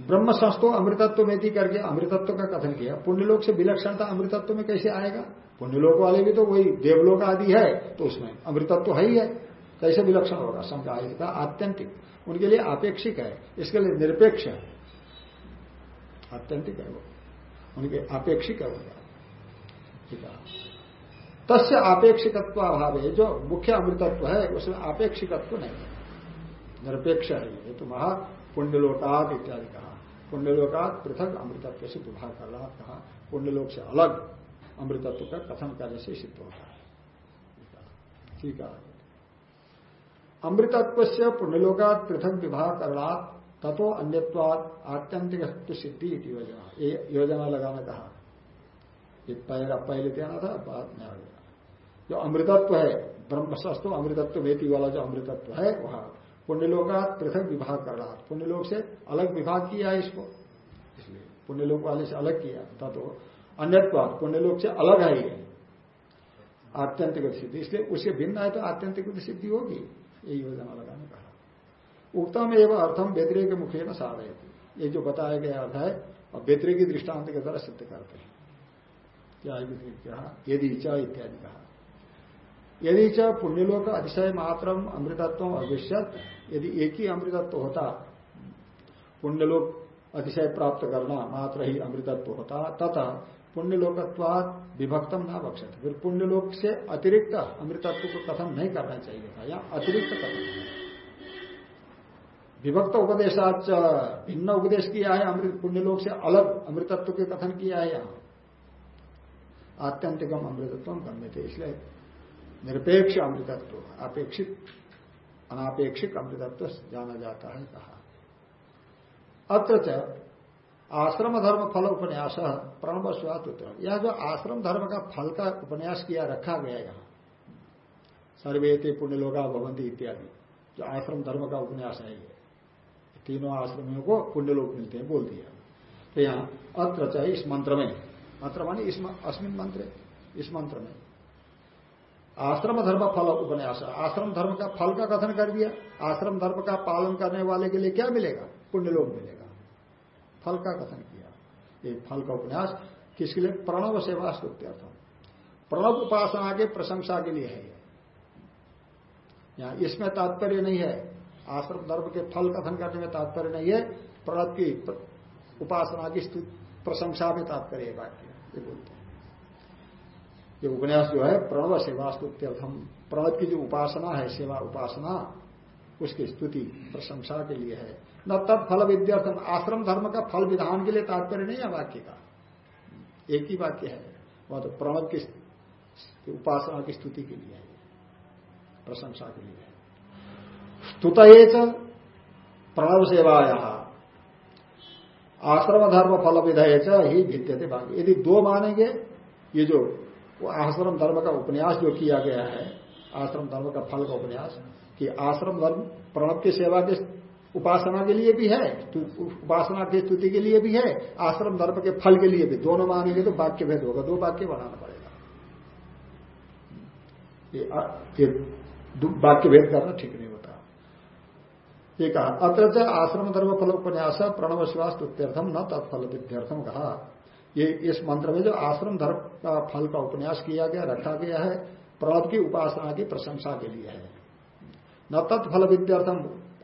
ब्रह्म संस्तो अमृतत्व में थी करके अमृतत्व का कथन किया, पुण्यलोक से विलक्षणता अमृतत्व में कैसे आएगा? पुण्यलोक वाले भी तो वही देवलोक आदि है तो उसमें अमृतत्व है ही है। कैसे विलक्षण होगा? का आत्यंतिक। उनके लिए आपेक्षिक है, इसके लिए निरपेक्ष है। आत्यंतिक है वो। उनके अपेक्षिक है उनका ठीक है। तस्य आपेक्षिकत्व अभाव है जो मुख्य अमृतत्व है, उसमें आपेक्षिकत्व नहीं है। निरपेक्ष है, ये तो महा पुण्यलोकात इत्यादि कहा। पुण्यलोकात पृथक अमृतत्व से विभाग कर रहा कहा। पुण्यलोक से अलग अमृतत्व का कथन करने से सिद्ध होता है। ठीक है अमृतत्व से पुण्यलोकात पृथक विवाह करणात् तथो अन्यवाद आत्यंतिक सिद्धि योजना। योजना लगाना कहा। पहला पहले देना था, बाद में आ गया जो अमृतत्व है, ब्रह्मशस्त्र अमृतत्व वेती वाला जो अमृतत्व है, वह का पृथक विभाग कर रहा पुण्यलोक से अलग विभाग किया है इसको। इसलिए पुण्यलोक वाले से अलग किया था तो अन्यत्वाद पुण्यलोक से अलग है ये। आत्यंतिक सिद्धि। इसलिए उसके भिन्न है तो आत्यंतिक सिद्धि होगी। ये योजना लगाने कहा उत्तम एवं अर्थम व्यतिरिक मुखे न साधय ये जो बताया गया अर्थ है, और व्यतिरिक दृष्टांत के द्वारा सिद्ध करते हैं। क्या यदि च इत्यादि कहा। यदि च पुण्यलोक अतिशय मात्र अमृतत्व अविश्यत यदि एक ही अमृतत्व होता, पुण्यलोक अतिशय प्राप्त करना मात्र ही अमृतत्व होता, तथा पुण्यलोकत्वाद विभक्तम ना बक्षत फिर पुण्यलोक से अतिरिक्त अमृतत्व को कथन नहीं करना चाहिए था, या अतिरिक्त कथन। विभक्त उपदेशाच भिन्न उपदेश किया है, अमृत पुण्यलोक से अलग अमृतत्व के कथन किया है यहाँ। आत्यंतिकम अमृतत्व गम्य थे इसलिए निरपेक्ष अमृतत्व, अपेक्षित अनापेक्षिक अमृतत्व जाना जाता है कहा। अत्र आश्रम धर्म फल उपन्यास प्रणव स्वात उत्तर। यह जो आश्रम धर्म का फल का उपन्यास किया, रखा गया यहाँ, सर्वेते पुण्यलोगा भवंती इत्यादि, जो आश्रम धर्म का उपन्यास है ये। तीनों आश्रमियों को पुण्यलोक मिलते हैं, बोल दिया। तो यहाँ अत्र इस मंत्र में, मंत्र मानी इस अस्मिन मंत्र, इस मंत्र में। आश्रम धर्म फल उपन्यास। आश्रम धर्म का फल का कथन कर दिया। आश्रम धर्म का पालन करने वाले के लिए क्या मिलेगा? पुण्यलोक मिलेगा। फल का कथन किया। ये फल का उपन्यास किसके लिए? प्रणव सेवा स्तुत्यर्थ प्रणव उपासना के प्रशंसा के लिए है यहाँ इसमें तात्पर्य नहीं है। आश्रम धर्म के फल कथन करने में तात्पर्य नहीं है। प्रणव की उपासना की प्रशंसा में तात्पर्य वाक्य। ये बोलते हैं। ये उपन्यास जो है प्रणव सेवा स्तुत्यर्थम प्रणव की जो उपासना है, सेवा उपासना, उसकी स्तुति प्रशंसा के लिए है। न तत्फल विद्यार्थम। आश्रम धर्म का फल विधान के लिए तात्पर्य नहीं है वाक्य का। एक ही वाक्य है। वह तो प्रणव की उपासना की स्तुति के लिए है। प्रशंसा के लिए है। स्तुत प्रणव सेवाया। आश्रम धर्म फल विधेय ही भिद्यते बाकी यदि दो मानेंगे, ये जो आश्रम धर्म का उपन्यास जो किया गया है, आश्रम धर्म का फल का उपन्यास, कि आश्रम धर्म प्रणव की सेवा के उपासना के लिए भी है उपासना की स्तुति के लिए भी है, आश्रम धर्म के फल के लिए भी। दोनों मानेंगे तो वाक्य भेद होगा, दो वाक्य बनाना पड़ेगा। ये वाक्य भेद करना ठीक नहीं होता। ये कहा, अत्र आश्रम धर्म फल उपन्यास, प्रणव शिवास तुत्यर्थम न तत्फल विद्यर्थम कहा। ये, इस मंत्र में जो आश्रम धर्म का फल का उपन्यास किया गया, रखा गया है प्रणव की उपासना की प्रशंसा के लिए है। न तत्फल विद्यार्थम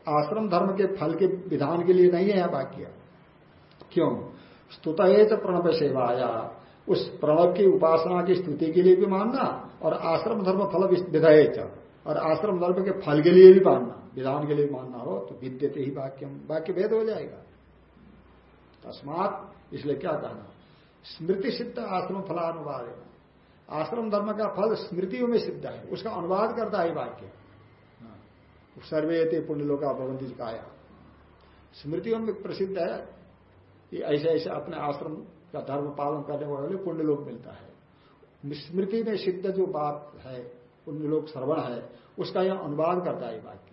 आश्रम धर्म के फल के विधान के लिए नहीं है वाक्य। क्यों? स्तुत प्रणव सेवाया। उस प्रणव की उपासना की स्तुति के लिए भी मानना और आश्रम धर्म फल विधेयच और आश्रम धर्म के फल के लिए भी मानना, विधान के लिए मानना हो तो विद्यते ही वाक्य वाक्य भेद हो जाएगा। तस्मात, इसलिए क्या कहना? स्मृति सिद्ध आश्रम फलानुवाद है। आश्रम धर्म का फल स्मृतियों में सिद्ध है। उसका अनुवाद करता है वाक्य। हाँ। सर्वे पुण्यलोका भवंती काया स्मृतियों में प्रसिद्ध है। कि ऐसे ऐसे अपने आश्रम का धर्म पालन करने वाले पुण्यलोक मिलता है। स्मृति में सिद्ध जो बात है, पुण्यलोक श्रवण है, उसका यह अनुवाद करता है वाक्य।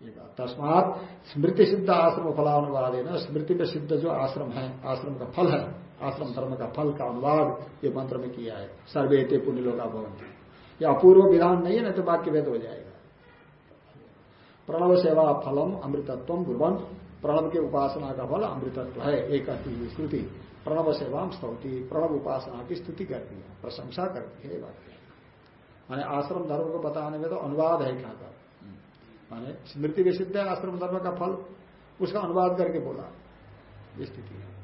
तस्मात स्मृति सिद्ध आश्रम फलानुवाद है ना, स्मृति में सिद्ध जो आश्रम है, आश्रम का फल है, आश्रम धर्म का फल का अनुवाद ये मंत्र में किया है। सर्वे ते पुण्य लोग भवन यह अपूर्व विधान नहीं है ना तो वाक्य भेद हो जाएगा। प्रणव सेवा फलम अमृतत्व गुरुवन प्रणव के उपासना का फल अमृतत्व है एक स्तुति प्रणव सेवा स्तौती, प्रणव उपासना की स्तुति करती है, प्रशंसा करती है वाक्य। माने आश्रम धर्म को बताने में तो अनुवाद है क्या का माने स्मृति विसिद्ध है, आश्रम धर्म का फल, उसका अनुवाद करके बोला। स्थिति है।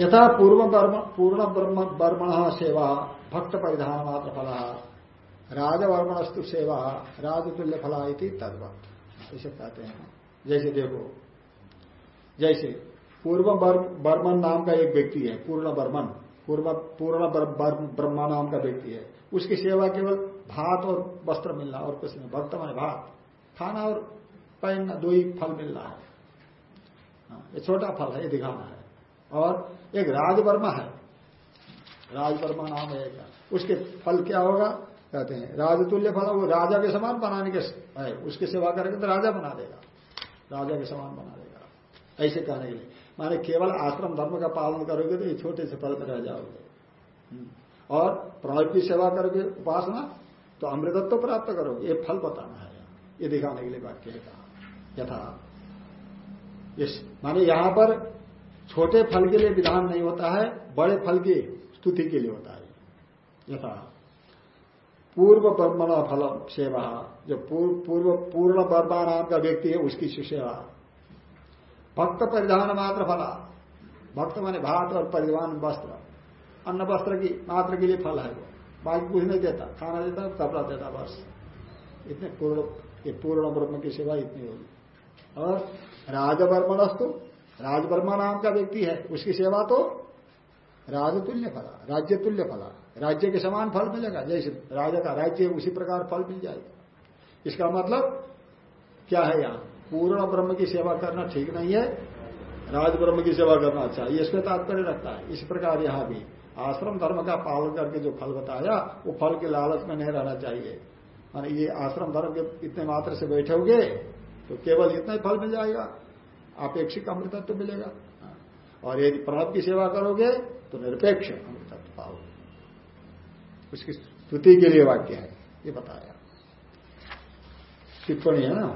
यथा पूर्व पूर्ण वर्मण सेवा, भक्त परिधान मात्र फल, राजवर्मणस्तु सेवा, राजतुल्य फला तद्वत। ऐसे कहते हैं। जैसे देखो, जैसे पूर्व बर्मन नाम का एक व्यक्ति है, पूर्ण बर्मन, पूर्व, पूर्ण ब्रह्मा नाम का व्यक्ति है, उसकी सेवा केवल भात और वस्त्र मिलना और कुछ नहीं। भक्त भात। खाना और पहनना दो ही फल मिलना है। हाँ, ये छोटा फल है ये दिखाना है। और एक राजवर्मा है। राजवर्मा नाम है उसके फल क्या होगा? कहते हैं राजतुल्य फल वो राजा के समान बनाने के है। उसकी सेवा करेंगे तो राजा बना देगा। राजा के समान बना देगा। ऐसे कहने के लिए। माने केवल आश्रम धर्म का पालन करोगे तो ये छोटे से फल में रह जाओगे। हम्म। और प्रणव की सेवा करोगे उपासना तो अमृतत्व तो प्राप्त करोगे ये फल बताना है। ये दिखाने के लिए वाक्य है कहा। यथा। माने यहाँ पर छोटे फल के लिए विधान नहीं होता है, बड़े फल की स्तुति के लिए होता है। यथा। पूर्व ब्रह्मण फल सेवा। जो पूर्व पूर्ण बर्मा नाम का व्यक्ति है, उसकी सुसेवा। भक्त परिधान मात्र फला। भक्त माने भात और परिधान वस्त्र। अन्न वस्त्र की, मात्र के लिए फल है वो। बाकी कुछ नहीं देता, खाना देता कपड़ा देता, बस। इतने पूर्ण, ये पूर्ण ब्रह्म की सेवा इतनी होगी। और राजवर्मणस्तु राजवर्मा नाम का व्यक्ति है, उसकी सेवा तो राजतुल्य फला राज्य तुल्य फला। राज्य के समान फल मिलेगा, जैसे राजा का राज्य उसी प्रकार फल मिल जाएगा। इसका मतलब क्या है यहाँ? पूर्ण ब्रह्म की सेवा करना ठीक नहीं है राज ब्रह्म की सेवा करना अच्छा ये इसमें तात्पर्य रखता है, इस प्रकार यहाँ भी आश्रम धर्म का पालन करके जो फल बताया, वो फल के लालच में नहीं रहना चाहिए। मान ये आश्रम धर्म के इतने मात्र से बैठोगे तो केवल इतना ही फल मिल जाएगा। अपेक्षिक अमृतत्व तो मिलेगा। और यदि प्रणव की सेवा करोगे तो निरपेक्ष अमृतत्व पाओगे। उसकी स्तुति के लिए वाक्य है, ये बताया। टिप्पणी है ना?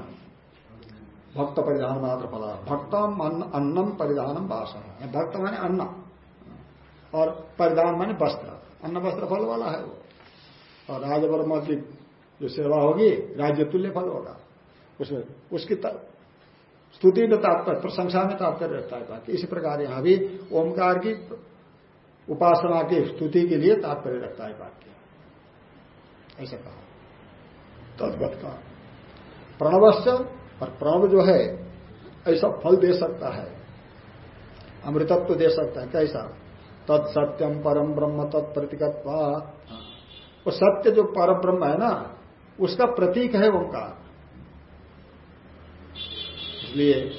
भक्त परिधान मात्र फला भक्तम अन्नम परिधानम भाषण भक्त माने अन्न। और परिधान माने वस्त्र। अन्न वस्त्र फल वाला है वो। और राजवर्मा की जो सेवा होगी, राज्य तुल्य फल होगा। उसमें उसकी स्तुति में तात्पर्य, प्रशंसा में तात्पर्य रहता है बाकी। इसी प्रकार यहाँ भी ओंकार की उपासना की स्तुति के लिए तात्पर्य रखता है वाक्य ऐसा कहा। तद्वत का प्रणवश्य और प्रणव जो है, ऐसा फल दे सकता है। अमृतत्व दे सकता है। कैसा? तत्सत्यम परम ब्रह्म तत्प्रतिकत्वा वो सत्य जो परम ब्रह्म है ना, उसका प्रतीक है ओंकार इसलिए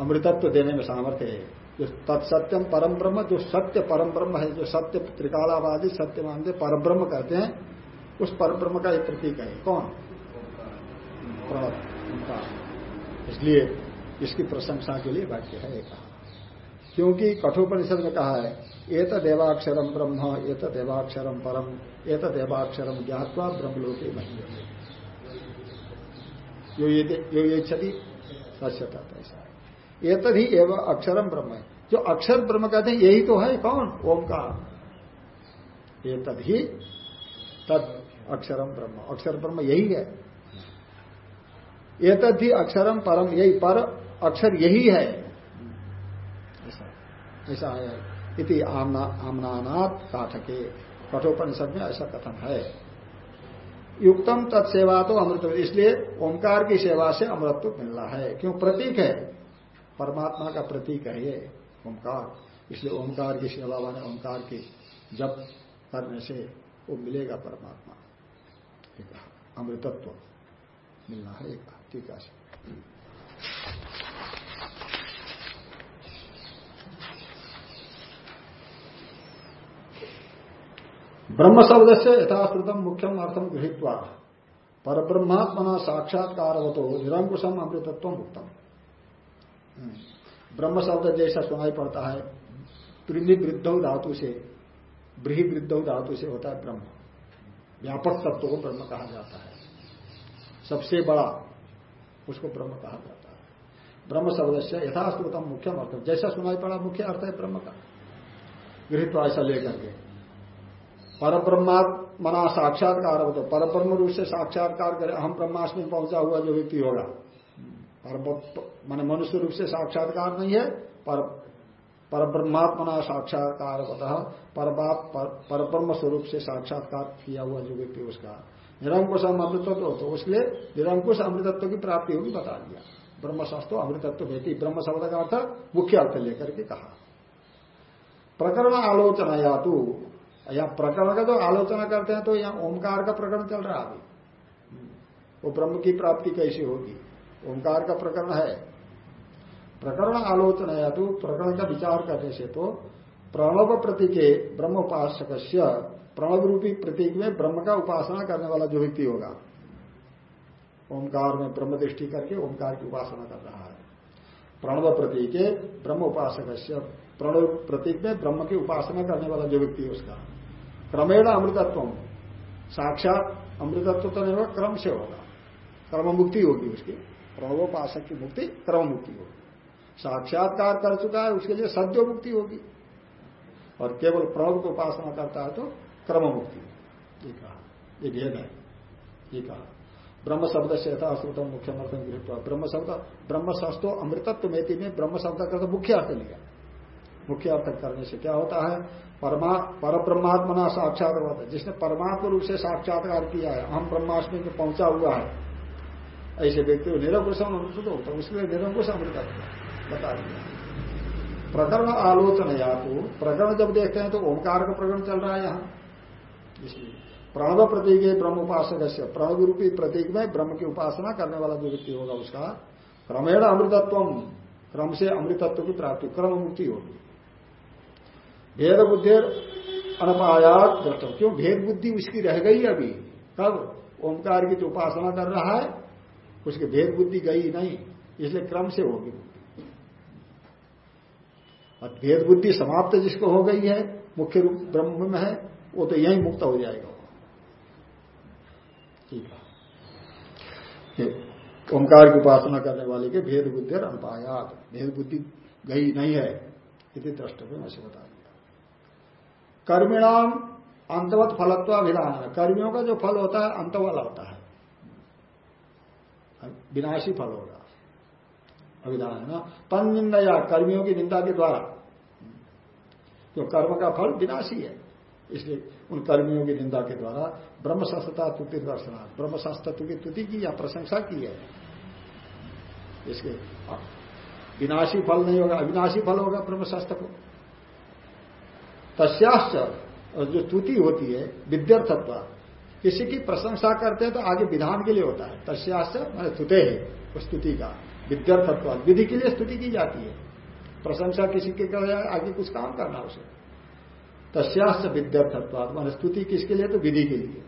अमृतत्व देने में सामर्थ्य है। जो तत्सत्यम परम ब्रह्म, जो सत्य परम ब्रह्म है, जो सत्य त्रिकालावादी, सत्य मानते परम ब्रह्म कहते हैं, उस परम ब्रह्म का एक प्रतीक है। कौन? प्रणव इसलिए इसकी प्रशंसा के लिए वाक्य है कहा क्योंकि कठोपनिषद में कहा है एत देवाक्षरम ब्रह्म एत देवाक्षरम परम एत देवाक्षरम ज्ञातवा ब्रह्मलोके मही यो ये क्षति सत्यता ऐसा है। ये तभी एवं अक्षरम ब्रह्म है। जो अक्षर ब्रह्म कहते हैं, यही तो है, कौन? ओंकार। ये तभी तद अक्षरम ब्रह्म। अक्षर ब्रह्म यही है। ये तभी अक्षरम परम यही पर अक्षर यही है। ऐसा है। इति आमना आमनानाथ काठके कठोपनिषद में ऐसा कथन है। युक्तम तत्सेवा तो अमृत। इसलिए ओंकार की सेवा से अमृतत्व मिल रहा है। क्यों? प्रतीक है। परमात्मा का प्रतीक है ये, ओंकार। इसलिए ओंकार की सेवा वाले ओंकार की जब करने से वो मिलेगा परमात्मा। अमृतत्व मिलना है एक टीका से ब्रह्म शब्द से यथाश्रुतम मुख्यम अर्थम गृहित्वा पर ब्रह्मात्मना साक्षात्कार हो तो निरंकुशम अमृतत्व मुक्तम। ब्रह्म शब्द जैसा सुनाई पड़ता है पृथ्वी वृद्ध धातु से ब्रीही वृद्ध धातु से होता है ब्रह्म। व्यापक तत्व को ब्रह्म कहा जाता है। सबसे बड़ा उसको ब्रह्म कहा जाता है। ब्रह्म शब्द से यथाश्रुतम मुख्यम अर्थ, जैसा सुनाई पड़ा मुख्य अर्थ है ब्रह्म का। गृहित ऐसा लेकर के। पर ब्रह्मात्मना साक्षात्कार हो। तो पर ब्रह्म रूप से साक्षात्कार करे हम ब्रह्माष्टमी पहुँचा हुआ जो व्यक्ति होगा। पर मान मनुष्य रूप से साक्षात्कार नहीं है, पर पर ब्रह्मात्मना साक्षात्कार पर पर ब्रह्म स्वरूप से साक्षात्कार किया हुआ जो व्यक्ति उसका। निरंकुश अमृतत्व हो तो उसके निरंकुश अमृतत्व की प्राप्ति होगी, बता दिया। ब्रह्म शास्त्रों अमृतत्व भेटी ब्रह्म शब्द का अर्थ मुख्य अर्थ लेकर के कहा। प्रकरण आलोचना या तो यहाँ प्रकरण का जो आलोचना करते हैं तो यहाँ ओंकार का प्रकरण चल रहा अभी। वो ब्रह्म की प्राप्ति कैसी होगी? ओंकार का प्रकरण है। प्रकरण आलोचना या तो प्रकरण का विचार करने से तो प्रणव प्रतीके ब्रह्म उपासक प्रणव रूपी प्रतीक में ब्रह्म का उपासना करने वाला जो व्यक्ति होगा, ओंकार में ब्रह्म दृष्टि करके ओंकार की उपासना कर रहा है। प्रणव प्रतीक ब्रह्म उपासक प्रणव प्रतीक में ब्रह्म की उपासना करने वाला जो व्यक्ति है उसका। क्रमेण अमृतत्व। साक्षात अमृतत्व तो नहीं होगा क्रम से होगा क्रम मुक्ति होगी उसकी। प्रणवोपासक की मुक्ति क्रम मुक्ति होगी। साक्षात्कार कर चुका है, उसके लिए सद्यो मुक्ति होगी। और केवल प्रणव को उपासना करता है तो क्रम मुक्ति ये कहा। ये भेद है। ये कहा। ब्रह्म शब्द से यथाश्रुतम मुख्य अर्थ ब्रह्म शब्द ब्रह्म शस्तो अमृतत्व में ब्रह्म शब्द का तो मुख्य अर्थ लिया। मुख्य अर्थ करने से क्या होता है? पर ब्रह्मात्मना है जिसने परमात्मा रूप से साक्षात्कार किया है हम ब्रह्माष्टमी में पहुँचा हुआ है। ऐसे व्यक्ति को निरंकुश अमृत होता है उसके लिए निरंकुश अमृत बता दिया। प्रकरण आलोचना या तो। प्रकरण जब देखते हैं तो ओंकार का प्रकरण चल रहा है यहाँ। इसलिए प्रणव प्रतीक है ब्रह्म उपासक प्रणव रूपी प्रतीक में ब्रह्म की उपासना करने वाला जो व्यक्ति होगा उसका क्रमेण अमृतत्व क्रम से अमृतत्व की प्राप्ति, क्रम मुक्ति होगी। भेद बुद्धि अनपायात दृष्टम क्यों? भेद बुद्धि उसकी रह गई अभी। कब ओंकार की जो उपासना कर रहा है, उसकी भेद बुद्धि गई नहीं, इसलिए क्रम से होगी और भेद बुद्धि समाप्त जिसको हो गई है, मुख्य रूप ब्रह्म में है, वो तो यही मुक्त हो जाएगा। ठीक है। ओंकार की उपासना करने वाले के भेद बुद्धि अनपायात। भेद बुद्धि गई नहीं है, इति द्रष्टव्य मैं से बता कर्मिणाम अंतवत फलत्वाभिधान। कर्मियों का जो फल होता है अंत वाला होता है। विनाशी फल होगा। अभिधान है ना? तन निंदा कर्मियों की निंदा के द्वारा। जो कर्म का फल विनाशी है। इसलिए उन कर्मियों की निंदा के द्वारा ब्रह्म संस्थता तुति दर्शनार्थ ब्रह्म की तुति की या प्रशंसा की है। इसके विनाशी फल नहीं होगा, अविनाशी फल होगा ब्रह्म शास्त्र को। तस्याश्च और जो तुति होती है, विद्यर्थत्व, किसी की प्रशंसा करते हैं तो आगे विधान के लिए होता है। तस्याश्च मैंने तुते है स्तुति का। विद्यर्थत्व, विधि के लिए स्तुति की जाती है। प्रशंसा किसी के कर, आगे कुछ काम करना उसे। तस्याश्च विद्यार्थत्व, मान स्तुति किसके लिए? तो विधि के लिए।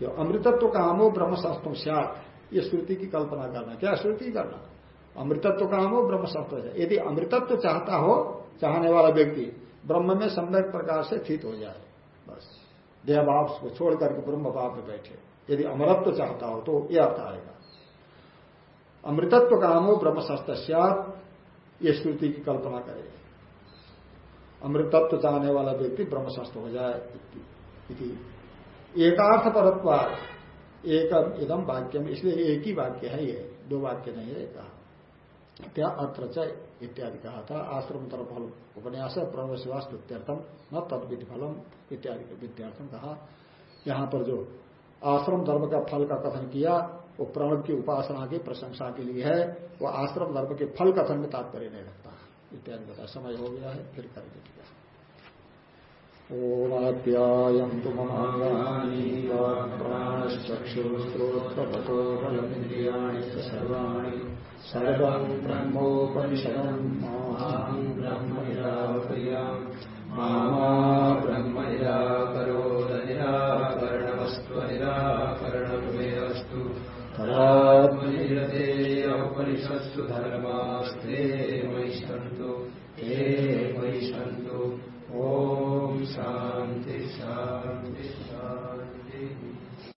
जो अमृतत्व काम हो ब्रह्म शास्त्र ये श्रुति की कल्पना करना क्या श्रुति करना? अमृतत्व काम हो ब्रह्म शास्त्र यदि अमृतत्व चाहता हो, चाहने वाला व्यक्ति ब्रह्म में सम्यक प्रकार से स्थित हो जाए। बस। देहभाव को छोड़ करके ब्रह्म भाव में बैठे। यदि अमरत्व चाहता हो तो यह अर्थ आएगा। अमृतत्व काम ब्रह्म शास्त्र ये श्रुति की कल्पना करे। अमृतत्व चाहने वाला व्यक्ति ब्रह्मशास्त्र हो जाए एकार्थ परत्वाद एक इदम वाक्य में इसलिए एक ही वाक्य है ये। दो वाक्य नहीं है कहा। क्या अत्र इत्यादि कहा था आश्रम तरफ़ फल उपन्यास प्रणवशिवास विद्यार्थम न तद फलम इत्यादि विद्यार्थम कहा। यहाँ पर जो आश्रम धर्म का फल का कथन किया, वो प्रणव की उपासना की प्रशंसा के लिए है। वो आश्रम धर्म के फल कथन में तात्पर्य नहीं रखता इत्यादि बता समय हो गया है, फिर कर दिया ओमाप्यायन्तु ममाङ्गानि प्राणश्चक्षुश्रोत्रपटो बलमिन्द्रियाणि च सर्वाणि। सर्वम् ब्रह्मोपनिषदम् माहम् ब्रह्म मामा ब्रह्म निराकरोदनिराकरणवस्तु निराकरणमेऽस्तु तदात्मनिरते उपनिषत्सु धर्मास्ते मयि सन्तु ते मयि सन्तु ॐ शान्ति शान्ति।